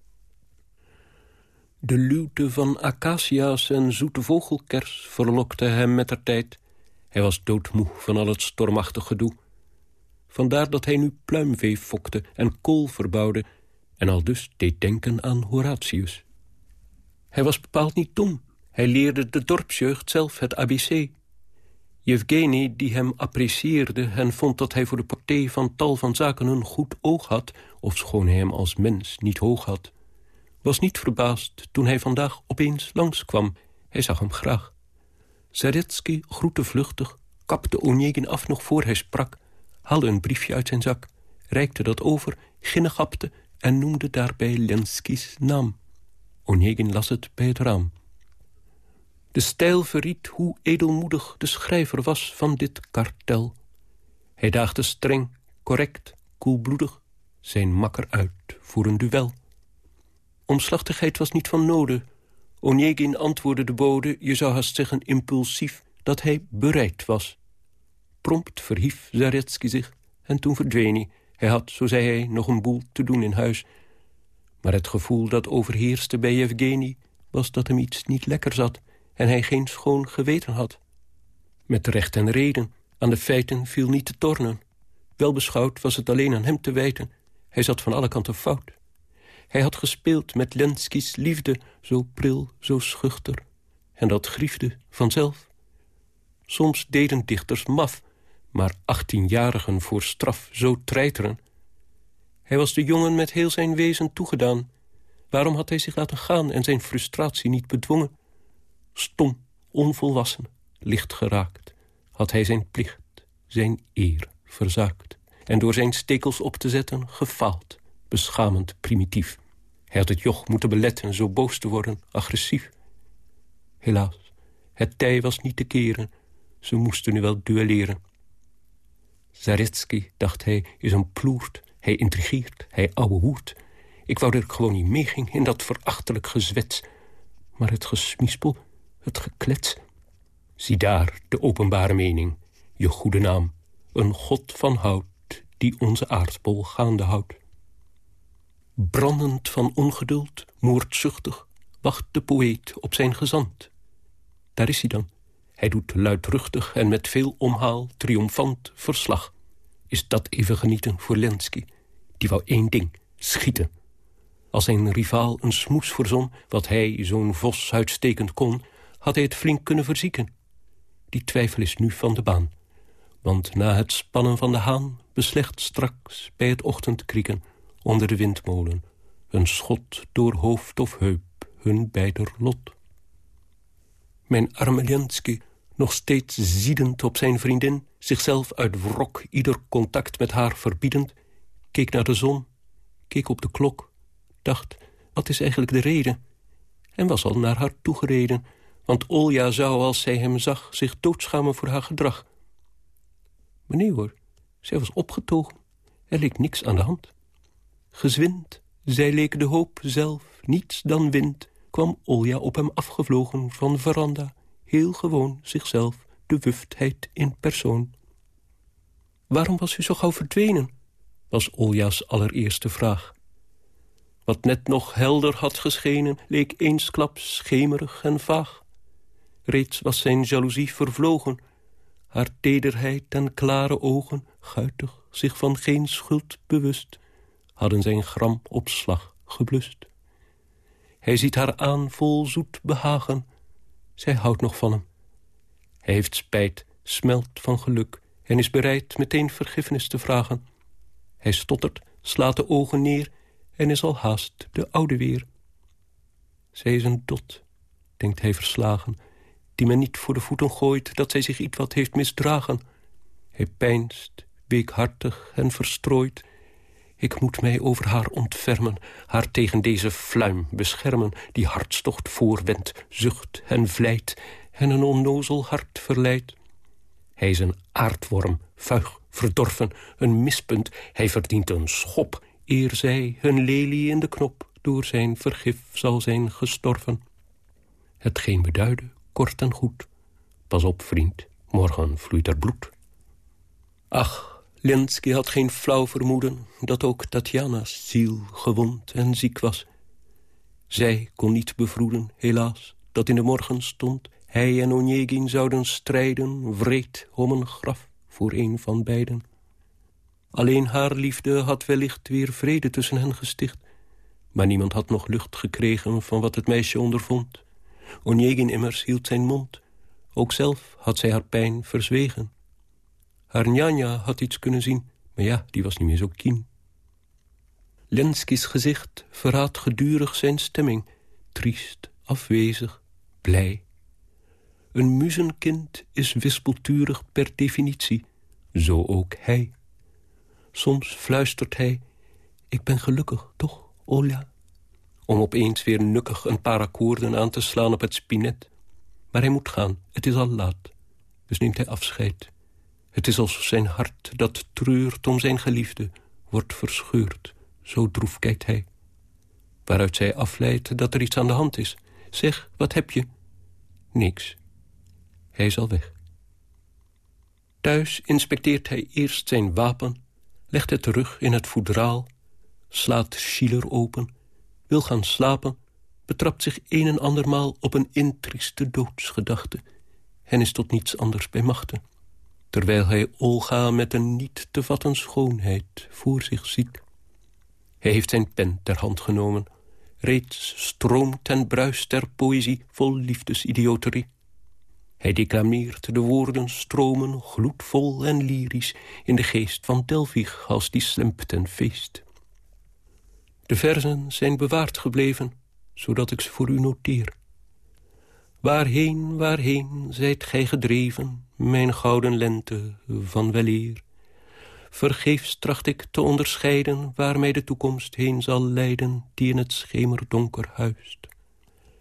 Speaker 4: De luwte van acacia's en zoete vogelkers verlokte hem met der tijd. Hij was doodmoe van al het stormachtig gedoe. Vandaar dat hij nu pluimvee fokte en kool verbouwde... en al dus deed denken aan Horatius. Hij was bepaald niet dom. Hij leerde de dorpsjeugd zelf het ABC. Yevgeny, die hem apprecieerde en vond dat hij voor de portée van tal van zaken een goed oog had... ofschoon hij hem als mens niet hoog had was niet verbaasd toen hij vandaag opeens langskwam. Hij zag hem graag. Zaretsky groette vluchtig, kapte Onegin af nog voor hij sprak... haalde een briefje uit zijn zak, reikte dat over, ginnegapte... en noemde daarbij Lenskys naam. Onegin las het bij het raam. De stijl verriet hoe edelmoedig de schrijver was van dit kartel. Hij daagde streng, correct, koelbloedig... zijn makker uit voor een duel... Omslachtigheid was niet van noden. Onegin antwoordde de bode, je zou haast zeggen impulsief, dat hij bereid was. Prompt verhief Zaretsky zich en toen verdween hij. Hij had, zo zei hij, nog een boel te doen in huis. Maar het gevoel dat overheerste bij Evgeny was dat hem iets niet lekker zat... en hij geen schoon geweten had. Met recht en reden, aan de feiten viel niet te tornen. Wel beschouwd was het alleen aan hem te wijten. Hij zat van alle kanten fout. Hij had gespeeld met Lenskys liefde, zo pril, zo schuchter. En dat griefde vanzelf. Soms deden dichters maf, maar achttienjarigen voor straf zo treiteren. Hij was de jongen met heel zijn wezen toegedaan. Waarom had hij zich laten gaan en zijn frustratie niet bedwongen? Stom, onvolwassen, licht geraakt, had hij zijn plicht, zijn eer verzaakt. En door zijn stekels op te zetten, gefaald beschamend primitief. Hij had het joch moeten beletten zo boos te worden, agressief. Helaas, het tij was niet te keren. Ze moesten nu wel duelleren. Zaretsky, dacht hij, is een ploert. Hij intrigeert, hij ouwe hoert. Ik wou dat ik gewoon niet meeging in dat verachtelijk gezwets. Maar het gesmiespel, het geklets... Zie daar de openbare mening, je goede naam. Een god van hout die onze aardbol gaande houdt. Brandend van ongeduld, moordzuchtig, wacht de poëet op zijn gezant. Daar is hij dan. Hij doet luidruchtig en met veel omhaal triomfant verslag. Is dat even genieten voor Lenski? Die wou één ding, schieten. Als zijn rivaal een smoes verzon, wat hij, zo'n vos uitstekend kon... had hij het flink kunnen verzieken. Die twijfel is nu van de baan. Want na het spannen van de haan beslecht straks bij het ochtendkrieken onder de windmolen een schot door hoofd of heup hun beider lot. Mijn arme nog steeds ziedend op zijn vriendin... zichzelf uit wrok ieder contact met haar verbiedend... keek naar de zon, keek op de klok, dacht... wat is eigenlijk de reden? En was al naar haar toegereden... want Olja zou, als zij hem zag, zich doodschamen voor haar gedrag. Nee hoor, zij was opgetogen. Er leek niks aan de hand. Gezwind, zij leek de hoop zelf, niets dan wind... kwam Olja op hem afgevlogen van veranda. Heel gewoon zichzelf, de wuftheid in persoon. Waarom was u zo gauw verdwenen? was Olja's allereerste vraag. Wat net nog helder had geschenen, leek eensklaps schemerig en vaag. Reeds was zijn jaloezie vervlogen, haar tederheid en klare ogen, guitig, zich van geen schuld bewust, hadden zijn gram op slag geblust. Hij ziet haar aan vol zoet behagen, zij houdt nog van hem. Hij heeft spijt, smelt van geluk en is bereid meteen vergiffenis te vragen. Hij stottert, slaat de ogen neer en is al haast de oude weer. Zij is een dot, denkt hij verslagen, die men niet voor de voeten gooit dat zij zich iets wat heeft misdragen. Hij pijnst, weekhartig en verstrooid. Ik moet mij over haar ontfermen, haar tegen deze fluim beschermen... die hartstocht voorwendt, zucht en vlijt en een onnozel hart verleidt. Hij is een aardworm, vuig, verdorven, een mispunt. Hij verdient een schop, eer zij hun lelie in de knop... door zijn vergif zal zijn gestorven. Hetgeen beduidde, kort en goed. Pas op, vriend, morgen vloeit er bloed. Ach, Lenski had geen flauw vermoeden... dat ook Tatjana's ziel gewond en ziek was. Zij kon niet bevroeden, helaas, dat in de morgen stond... hij en Onegin zouden strijden, wreed om een graf voor een van beiden. Alleen haar liefde had wellicht weer vrede tussen hen gesticht... maar niemand had nog lucht gekregen van wat het meisje ondervond. Onegin immers hield zijn mond. Ook zelf had zij haar pijn verzwegen. Haar njanja had iets kunnen zien, maar ja, die was niet meer zo kien. Lenskis gezicht verraadt gedurig zijn stemming. Triest, afwezig, blij. Een muzenkind is wispelturig per definitie. Zo ook hij. Soms fluistert hij... Ik ben gelukkig, toch, Olja? Om opeens weer nukkig een paar akkoorden aan te slaan op het spinet. Maar hij moet gaan, het is al laat. Dus neemt hij afscheid. Het is alsof zijn hart dat treurt om zijn geliefde... wordt verscheurd, zo droef kijkt hij. Waaruit zij afleidt dat er iets aan de hand is. Zeg, wat heb je? Niks. Hij is al weg. Thuis inspecteert hij eerst zijn wapen... legt het terug in het voedraal... slaat Schiller open wil gaan slapen... betrapt zich een en andermaal op een intrieste doodsgedachte... en is tot niets anders bij machten. Terwijl hij Olga met een niet te vatten schoonheid voor zich ziet. Hij heeft zijn pen ter hand genomen. Reeds stroomt en bruist ter poëzie vol liefdesidioterie. Hij declameert de woorden stromen gloedvol en lyrisch... in de geest van Delvig als die slempt en feest. De verzen zijn bewaard gebleven, zodat ik ze voor u noteer. Waarheen, waarheen zijt gij gedreven, mijn gouden lente van weleer? Vergeefs tracht ik te onderscheiden waar mij de toekomst heen zal leiden, die in het schemerdonker huist.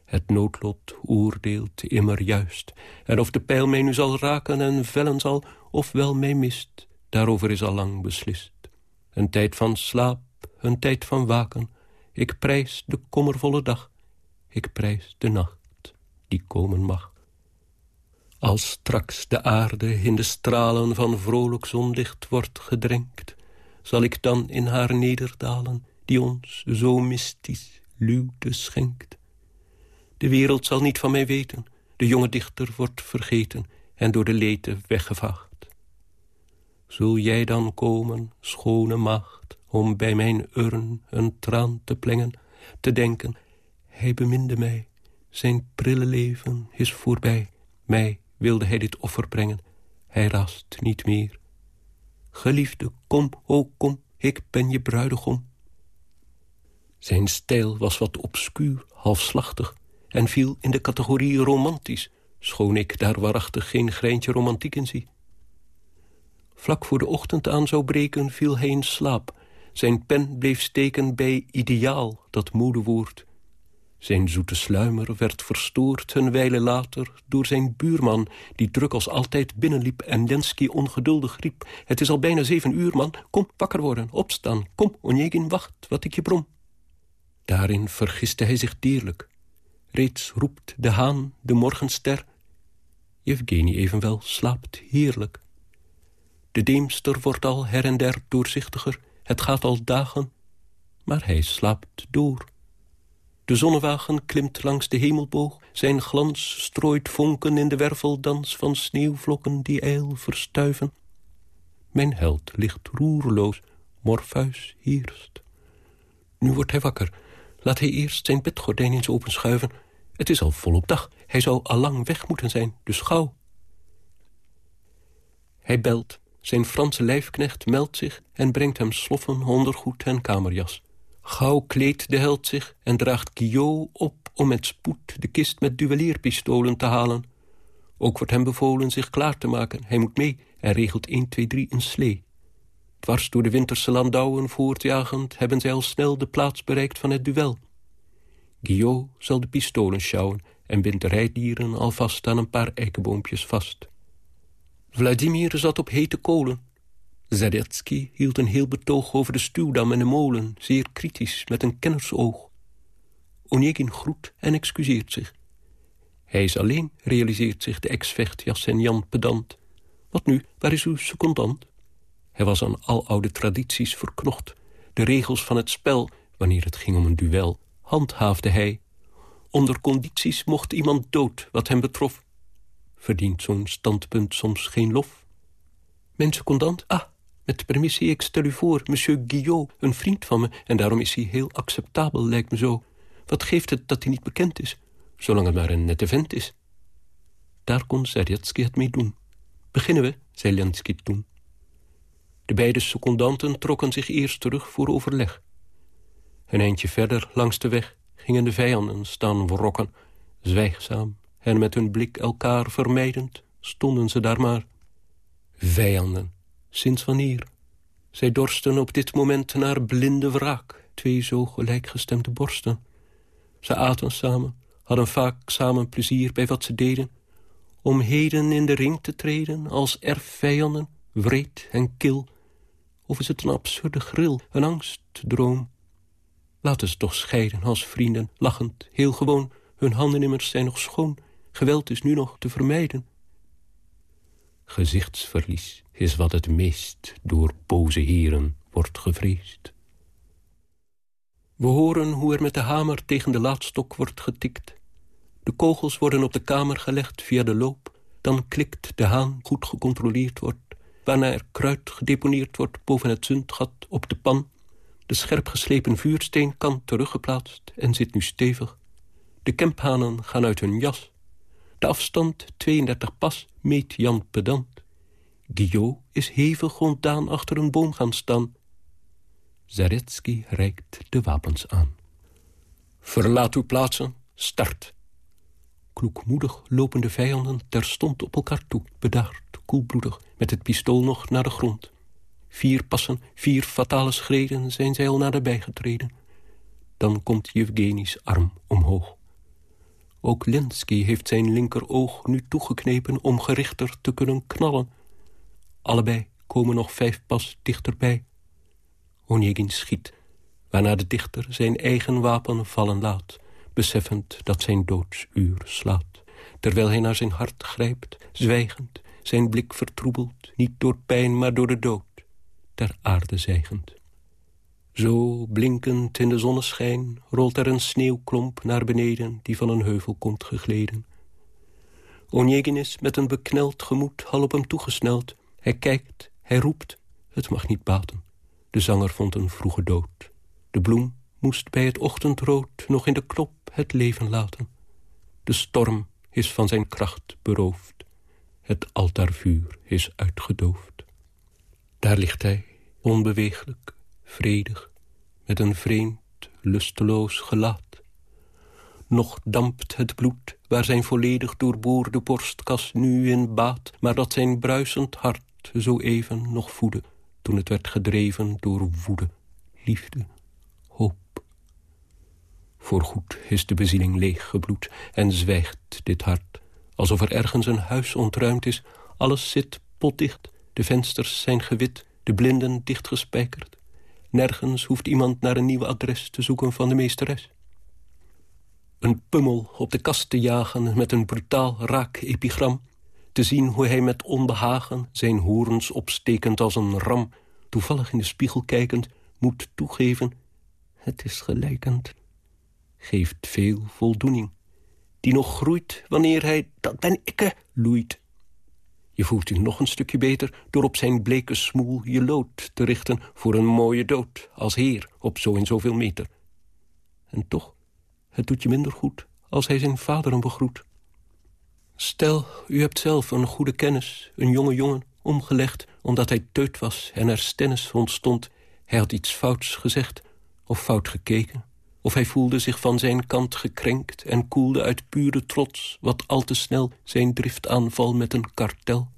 Speaker 4: Het noodlot oordeelt immer juist. En of de pijl mij nu zal raken en vellen zal, of wel mij mist, daarover is al lang beslist. Een tijd van slaap, een tijd van waken. Ik prijs de kommervolle dag. Ik prijs de nacht die komen mag. Als straks de aarde in de stralen van vrolijk zonlicht wordt gedrenkt, zal ik dan in haar nederdalen, die ons zo mystisch luwte schenkt. De wereld zal niet van mij weten, de jonge dichter wordt vergeten en door de lete weggevaagd. Zul jij dan komen, schone macht, om bij mijn urn een traan te plengen, te denken, hij beminde mij, zijn prille leven is voorbij, mij wilde hij dit offer brengen, hij rast niet meer. Geliefde, kom, o kom, ik ben je bruidegom. Zijn stijl was wat obscuur, halfslachtig... en viel in de categorie romantisch... schoon ik daar waarachtig geen greintje romantiek in zie. Vlak voor de ochtend aan zou breken, viel hij in slaap. Zijn pen bleef steken bij ideaal, dat modewoord. Zijn zoete sluimer werd verstoord een wijle later door zijn buurman... die druk als altijd binnenliep en Lenski ongeduldig riep... Het is al bijna zeven uur, man. Kom, wakker worden, opstaan. Kom, Onegin, wacht, wat ik je brom. Daarin vergiste hij zich dierlijk. Reeds roept de haan de morgenster. Yevgeny evenwel slaapt heerlijk. De deemster wordt al her en der doorzichtiger. Het gaat al dagen, maar hij slaapt door. De zonnewagen klimt langs de hemelboog. Zijn glans strooit vonken in de werveldans van sneeuwvlokken die ijl verstuiven. Mijn held ligt roerloos, Morpheus heerst. Nu wordt hij wakker. Laat hij eerst zijn bedgordijn eens openschuiven. Het is al volop dag. Hij zou allang weg moeten zijn, dus gauw. Hij belt. Zijn Franse lijfknecht meldt zich en brengt hem sloffen, ondergoed en kamerjas. Gauw kleedt de held zich en draagt Guillaume op om met spoed de kist met duelleerpistolen te halen. Ook wordt hem bevolen zich klaar te maken. Hij moet mee en regelt 1, 2, 3 een slee. Dwars door de winterse landouwen voortjagend... hebben zij al snel de plaats bereikt van het duel. Guillaume zal de pistolen sjouwen... en bindt de rijdieren alvast aan een paar eikenboompjes vast. Vladimir zat op hete kolen. Zadetsky hield een heel betoog over de stuwdam en de molen... zeer kritisch, met een kennersoog. Onegin groet en excuseert zich. Hij is alleen, realiseert zich de ex-vechtjas en Jan pedant. Wat nu, waar is uw secondant? Hij was aan aloude tradities verknocht. De regels van het spel, wanneer het ging om een duel, handhaafde hij. Onder condities mocht iemand dood, wat hem betrof. Verdient zo'n standpunt soms geen lof? Mijn secondant? Ah, met permissie, ik stel u voor, monsieur Guillot, een vriend van me... en daarom is hij heel acceptabel, lijkt me zo. Wat geeft het dat hij niet bekend is, zolang het maar een nette vent is? Daar kon Zerjetsky het mee doen. Beginnen we, zei Lensky toen. De beide secondanten trokken zich eerst terug voor overleg. Een eindje verder, langs de weg, gingen de vijanden staan wrokken. Zwijgzaam en met hun blik elkaar vermijdend stonden ze daar maar. Vijanden, sinds wanneer? Zij dorsten op dit moment naar blinde wraak, twee zo gelijkgestemde borsten. Ze aten samen, hadden vaak samen plezier bij wat ze deden. Om heden in de ring te treden als erfvijanden, wreed en kil of is het een absurde gril, een angstdroom? Laten ze toch scheiden als vrienden, lachend, heel gewoon. Hun handen immers zijn nog schoon. Geweld is nu nog te vermijden. Gezichtsverlies is wat het meest door boze heren wordt gevreesd. We horen hoe er met de hamer tegen de laadstok wordt getikt. De kogels worden op de kamer gelegd via de loop. Dan klikt de haan goed gecontroleerd wordt waarna er kruid gedeponeerd wordt boven het zundgat op de pan. De scherp geslepen vuursteen kan teruggeplaatst en zit nu stevig. De kemphanen gaan uit hun jas. De afstand 32 pas meet Jan pedant. Guillaume is hevig ontdaan achter een boom gaan staan. Zaretsky reikt de wapens aan. Verlaat uw plaatsen, start. Kloekmoedig lopen de vijanden terstond op elkaar toe, bedaard, koelbloedig, met het pistool nog naar de grond. Vier passen, vier fatale schreden zijn zij al naderbij getreden. Dan komt Yevgeny's arm omhoog. Ook Linsky heeft zijn linkeroog nu toegeknepen om gerichter te kunnen knallen. Allebei komen nog vijf pas dichterbij. Onegin schiet, waarna de dichter zijn eigen wapen vallen laat... beseffend dat zijn doodsuur slaat. Terwijl hij naar zijn hart grijpt, zwijgend, zijn blik vertroebeld... niet door pijn, maar door de dood, ter aarde zijgend. Zo, blinkend in de zonneschijn, rolt er een sneeuwklomp naar beneden... die van een heuvel komt gegleden. Onegin is met een bekneld gemoed al op hem toegesneld. Hij kijkt, hij roept, het mag niet baten. De zanger vond een vroege dood. De bloem moest bij het ochtendrood nog in de knop het leven laten. De storm is van zijn kracht beroofd. Het altaarvuur is uitgedoofd. Daar ligt hij, onbeweeglijk, vredig, met een vreemd, lusteloos gelaat. Nog dampt het bloed waar zijn volledig doorboorde borstkas nu in baat, maar dat zijn bruisend hart zo even nog voedde, toen het werd gedreven door woede, liefde, hoop. Voorgoed is de bezieling leeg gebloed en zwijgt dit hart, alsof er ergens een huis ontruimd is. Alles zit potdicht, de vensters zijn gewit, de blinden dichtgespijkerd. Nergens hoeft iemand naar een nieuw adres te zoeken van de meesteres. Een pummel op de kast te jagen met een brutaal raak epigram te zien hoe hij met onbehagen, zijn hoorns opstekend als een ram... toevallig in de spiegel kijkend, moet toegeven... het is gelijkend. Geeft veel voldoening. Die nog groeit wanneer hij, dat ben ik, loeit. Je voelt je nog een stukje beter door op zijn bleke smoel je lood te richten... voor een mooie dood, als heer, op zo en zoveel meter. En toch, het doet je minder goed als hij zijn vader hem begroet. Stel, u hebt zelf een goede kennis, een jonge jongen, omgelegd... omdat hij teut was en er stennis ontstond. Hij had iets fouts gezegd of fout gekeken. Of hij voelde zich van zijn kant gekrenkt... en koelde uit pure trots wat al te snel zijn driftaanval met een kartel.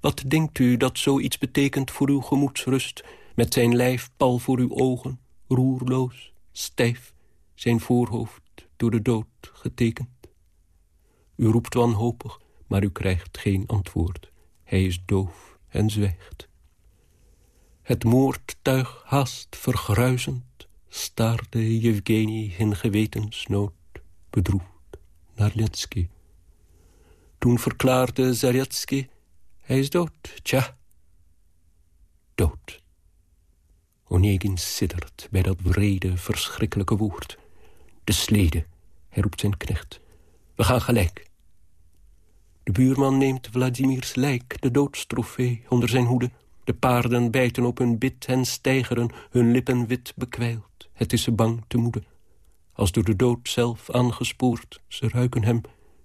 Speaker 4: Wat denkt u dat zoiets betekent voor uw gemoedsrust... met zijn lijf pal voor uw ogen, roerloos, stijf... zijn voorhoofd door de dood getekend? U roept wanhopig, maar u krijgt geen antwoord. Hij is doof en zwijgt. Het moordtuig haast vergruizend staarde Yevgeny in gewetensnood bedroefd naar Lensky. Toen verklaarde Zaretsky, hij is dood, tja, dood. Onegin siddert bij dat wrede, verschrikkelijke woord. De slede, hij roept zijn knecht. We gaan gelijk. De buurman neemt Vladimirs lijk, de doodstrofee, onder zijn hoede. De paarden bijten op hun bit en stijgeren, hun lippen wit bekwijld. Het is ze bang te moede. Als door de dood zelf aangespoord, ze ruiken hem,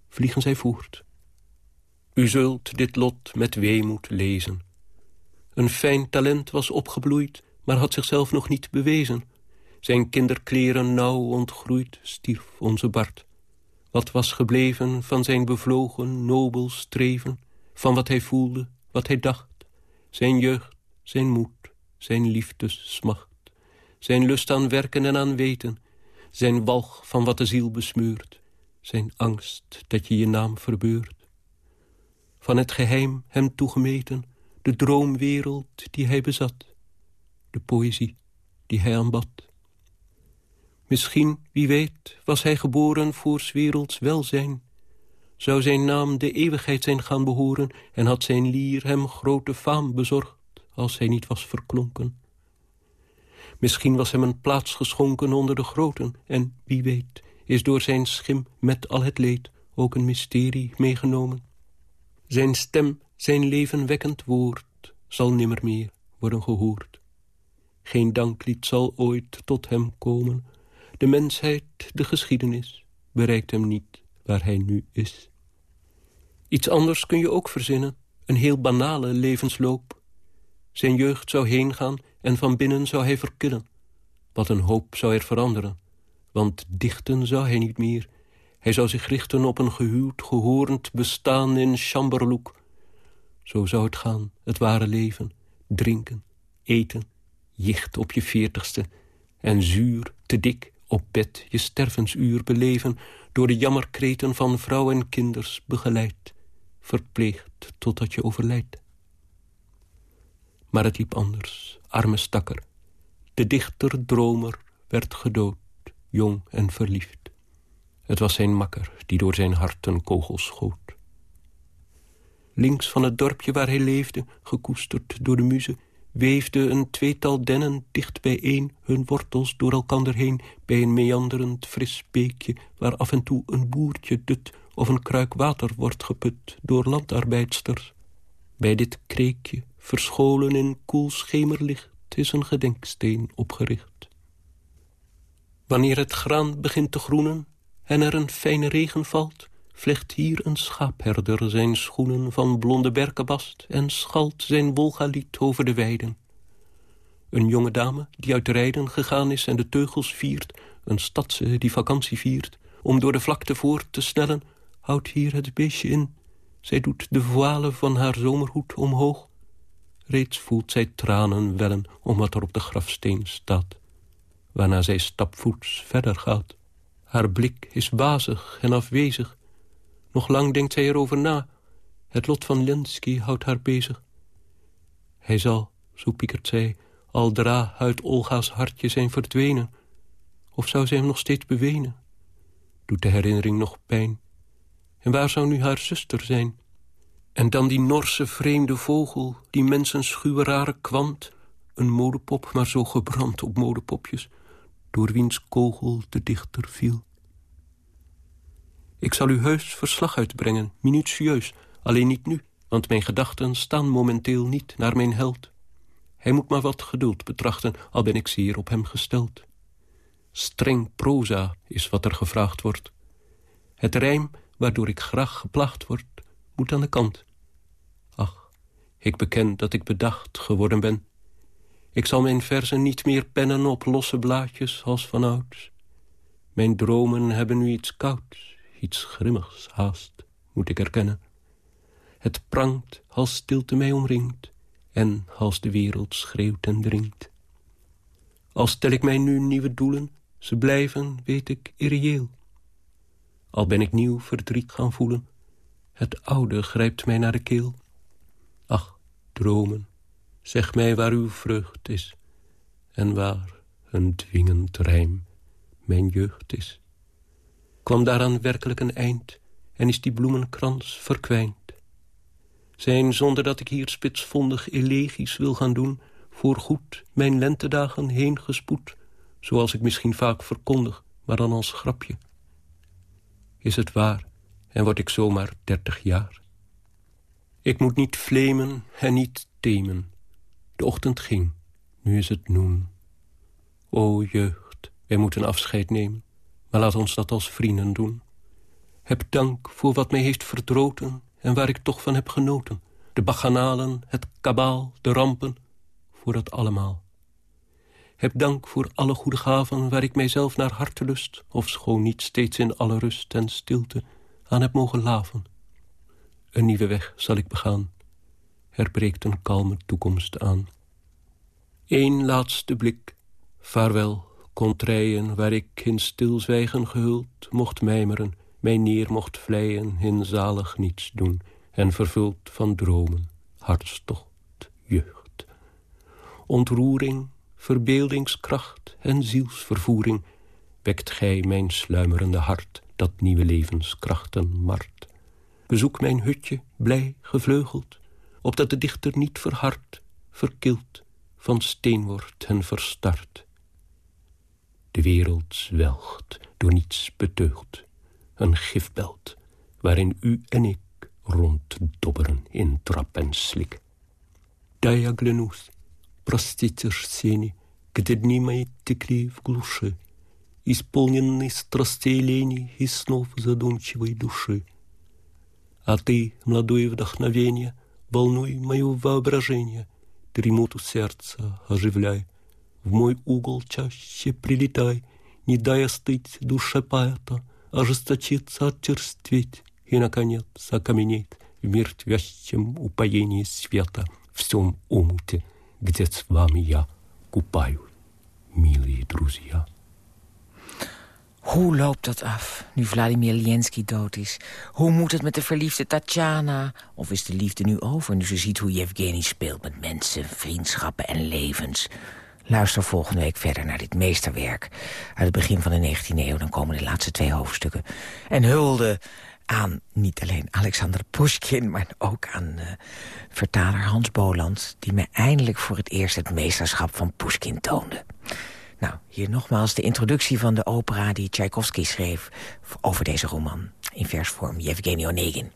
Speaker 4: vliegen zij voort. U zult dit lot met weemoed lezen. Een fijn talent was opgebloeid, maar had zichzelf nog niet bewezen. Zijn kinderkleren nauw ontgroeid, stierf onze Bart. Wat was gebleven van zijn bevlogen, nobel streven... van wat hij voelde, wat hij dacht. Zijn jeugd, zijn moed, zijn liefdessmacht. Zijn lust aan werken en aan weten. Zijn walg van wat de ziel besmeurt. Zijn angst dat je je naam verbeurt. Van het geheim hem toegemeten, de droomwereld die hij bezat. De poëzie die hij aanbad. Misschien, wie weet, was hij geboren voor 's werelds welzijn. Zou zijn naam de eeuwigheid zijn gaan behoren... en had zijn lier hem grote faam bezorgd... als hij niet was verklonken. Misschien was hem een plaats geschonken onder de groten... en, wie weet, is door zijn schim met al het leed... ook een mysterie meegenomen. Zijn stem, zijn levenwekkend woord... zal nimmer meer worden gehoord. Geen danklied zal ooit tot hem komen de mensheid, de geschiedenis, bereikt hem niet waar hij nu is. Iets anders kun je ook verzinnen, een heel banale levensloop. Zijn jeugd zou heengaan en van binnen zou hij verkillen. Wat een hoop zou er veranderen, want dichten zou hij niet meer. Hij zou zich richten op een gehuwd, gehoorend bestaan in Chamberloek. Zo zou het gaan, het ware leven, drinken, eten, jicht op je veertigste... en zuur, te dik, op bed je stervensuur beleven... door de jammerkreten van vrouw en kinders begeleid, verpleegd totdat je overlijdt. Maar het liep anders, arme stakker. De dichter dromer werd gedood, jong en verliefd. Het was zijn makker die door zijn hart een kogel schoot. Links van het dorpje waar hij leefde, gekoesterd door de muze... weefde een tweetal dennen dicht bijeen hun wortels door elkander heen... bij een meanderend fris beekje waar af en toe een boertje dut... of een kruik water wordt geput door landarbeidsters. Bij dit kreekje, verscholen in koel schemerlicht... is een gedenksteen opgericht. Wanneer het graan begint te groenen en er een fijne regen valt vlecht hier een schaapherder zijn schoenen van blonde berkenbast... en schalt zijn wolgalied over de weiden. Een jonge dame die uit rijden gegaan is en de teugels viert... een stadse die vakantie viert... om door de vlakte voort te snellen, houdt hier het beestje in. Zij doet de voile van haar zomerhoed omhoog. Reeds voelt zij tranen wellen om wat er op de grafsteen staat. Waarna zij stapvoets verder gaat. Haar blik is wazig en afwezig nog lang denkt zij erover na. Het lot van Lenski houdt haar bezig. Hij zal, zo piekert zij, al dra uit Olga's hartje zijn verdwenen. Of zou zij hem nog steeds bewenen? Doet de herinnering nog pijn? En waar zou nu haar zuster zijn? En dan die Norse vreemde vogel, die mensen schuwe rare kwant... een modepop, maar zo gebrand op modepopjes... door wiens kogel de dichter viel. Ik zal u heus verslag uitbrengen, minutieus, alleen niet nu, want mijn gedachten staan momenteel niet naar mijn held. Hij moet maar wat geduld betrachten, al ben ik zeer op hem gesteld. Streng proza is wat er gevraagd wordt. Het rijm, waardoor ik graag geplaagd word, moet aan de kant. Ach, ik beken dat ik bedacht geworden ben. Ik zal mijn verzen niet meer pennen op losse blaadjes als vanouds. Mijn dromen hebben nu iets kouds, iets grimmigs haast, moet ik erkennen. Het prangt als stilte mij omringt en als de wereld schreeuwt en dringt. Al stel ik mij nu nieuwe doelen, ze blijven, weet ik, irreëel. Al ben ik nieuw verdriet gaan voelen, het oude grijpt mij naar de keel. Ach, dromen, zeg mij waar uw vreugd is en waar een dwingend rijm mijn jeugd is kwam daaraan werkelijk een eind en is die bloemenkrans verkwijnd. Zijn zonder dat ik hier spitsvondig elegisch wil gaan doen, voorgoed mijn lentedagen heen gespoed, zoals ik misschien vaak verkondig, maar dan als grapje. Is het waar en word ik zomaar dertig jaar? Ik moet niet vlemen en niet temen. De ochtend ging, nu is het noen. O jeugd, wij moeten afscheid nemen. Maar laat ons dat als vrienden doen. Heb dank voor wat mij heeft verdroten en waar ik toch van heb genoten. De bacchanalen, het kabaal, de rampen, voor dat allemaal. Heb dank voor alle goede gaven waar ik mijzelf naar hartelust... of schoon niet steeds in alle rust en stilte aan heb mogen laven. Een nieuwe weg zal ik begaan. Er breekt een kalme toekomst aan. Eén laatste blik, vaarwel Contraien waar ik in stilzwijgen gehuld mocht mijmeren, mij neer mocht vleien in zalig niets doen en vervuld van dromen, hartstocht, jeugd. Ontroering, verbeeldingskracht en zielsvervoering wekt gij mijn sluimerende hart dat nieuwe levenskrachten mart. Bezoek mijn hutje, blij gevleugeld, opdat de dichter niet verhard, verkild, van steen wordt en verstart de wereld zwelgt, door niets beteugd. Een gifbelt, waarin u en ik ronddobberen in trap en slik. Дай оглянусь, простите сени, где дни мои в глуши, Исполненный страстей лени и снов задумчивой души. А ты, молодое вдохновение, волнуй мое воображение, Дремоту сердца оживляй, в мой угол чаще прилетай, Не дай остыть душе поэта, Ожесточиться, отчерстветь И, наконец, окаменеть В мертвящем упоении света, В всем омуте, где с вами я купаю, милые друзья.
Speaker 3: Hoe loopt dat af, nu Vladimir Liensky dood is? Hoe moet het met de verliefde Tatjana? Of is de liefde nu over, nu ze ziet hoe Yevgeny speelt met mensen, vriendschappen en levens? Luister volgende week verder naar dit meesterwerk. Uit het begin van de 19e eeuw, dan komen de laatste twee hoofdstukken. En hulde aan niet alleen Alexander Pushkin... maar ook aan uh, vertaler Hans Boland... die me eindelijk voor het eerst het meesterschap van Pushkin toonde. Nou, hier nogmaals de introductie van de opera die Tchaikovsky schreef... over deze roman, in versvorm Yevgeny Onegin.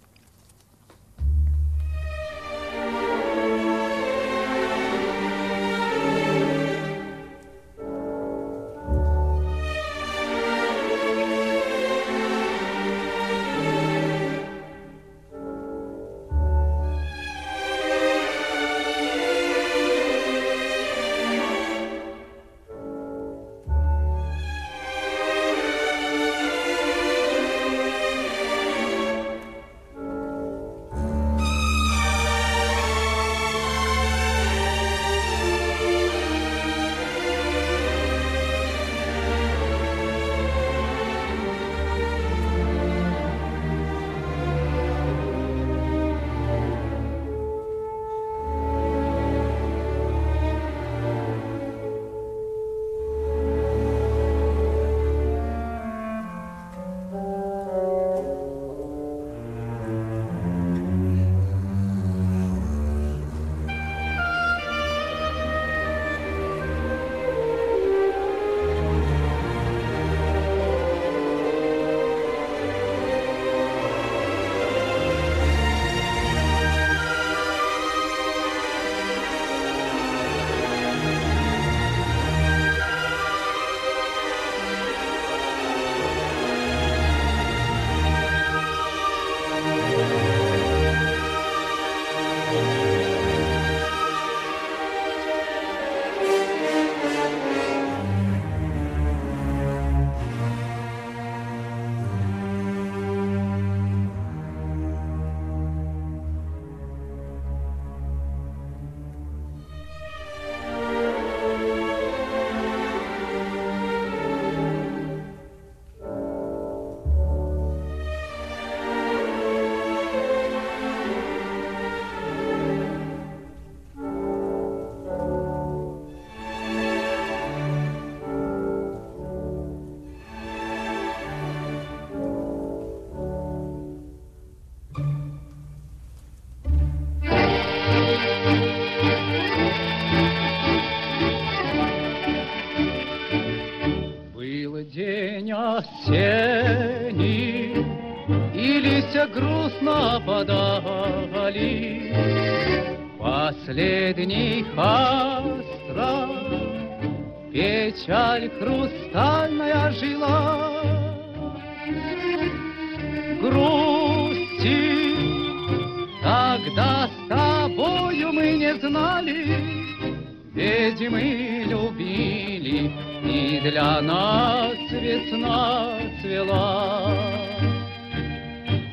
Speaker 5: И для нас весна цвела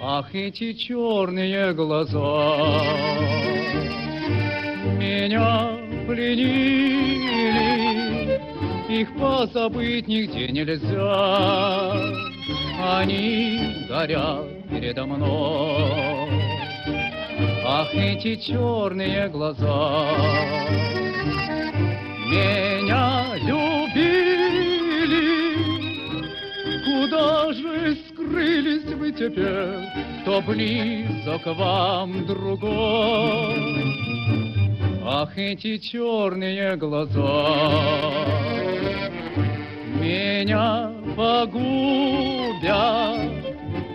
Speaker 5: Ах, эти черные глаза меня пленили, их позабыть нигде нельзя. Они горят передо мной, ах, эти черные глаза. Меня любили, куда же скрылись вы теперь, кто близок вам другой? Ах, эти черные глаза! Меня погубят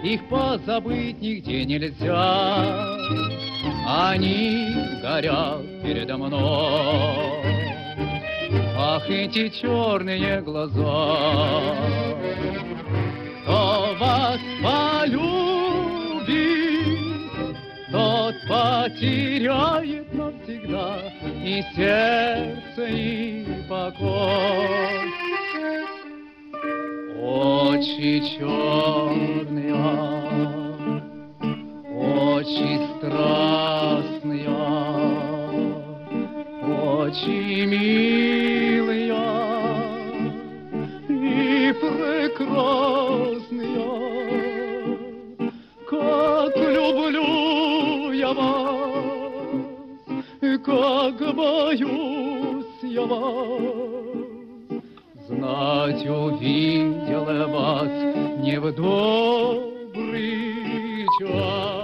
Speaker 5: Их позабыть нигде нельзя. Они горят передо мной. Ах, эти черные глаза Вас полюбит Тот потеряет навсегда и сердце, и покой. Очи черные, очи страстные, очи милые и прекрасные. Я вас, как боюсь я вас. Знать увидела вас не в добрый час.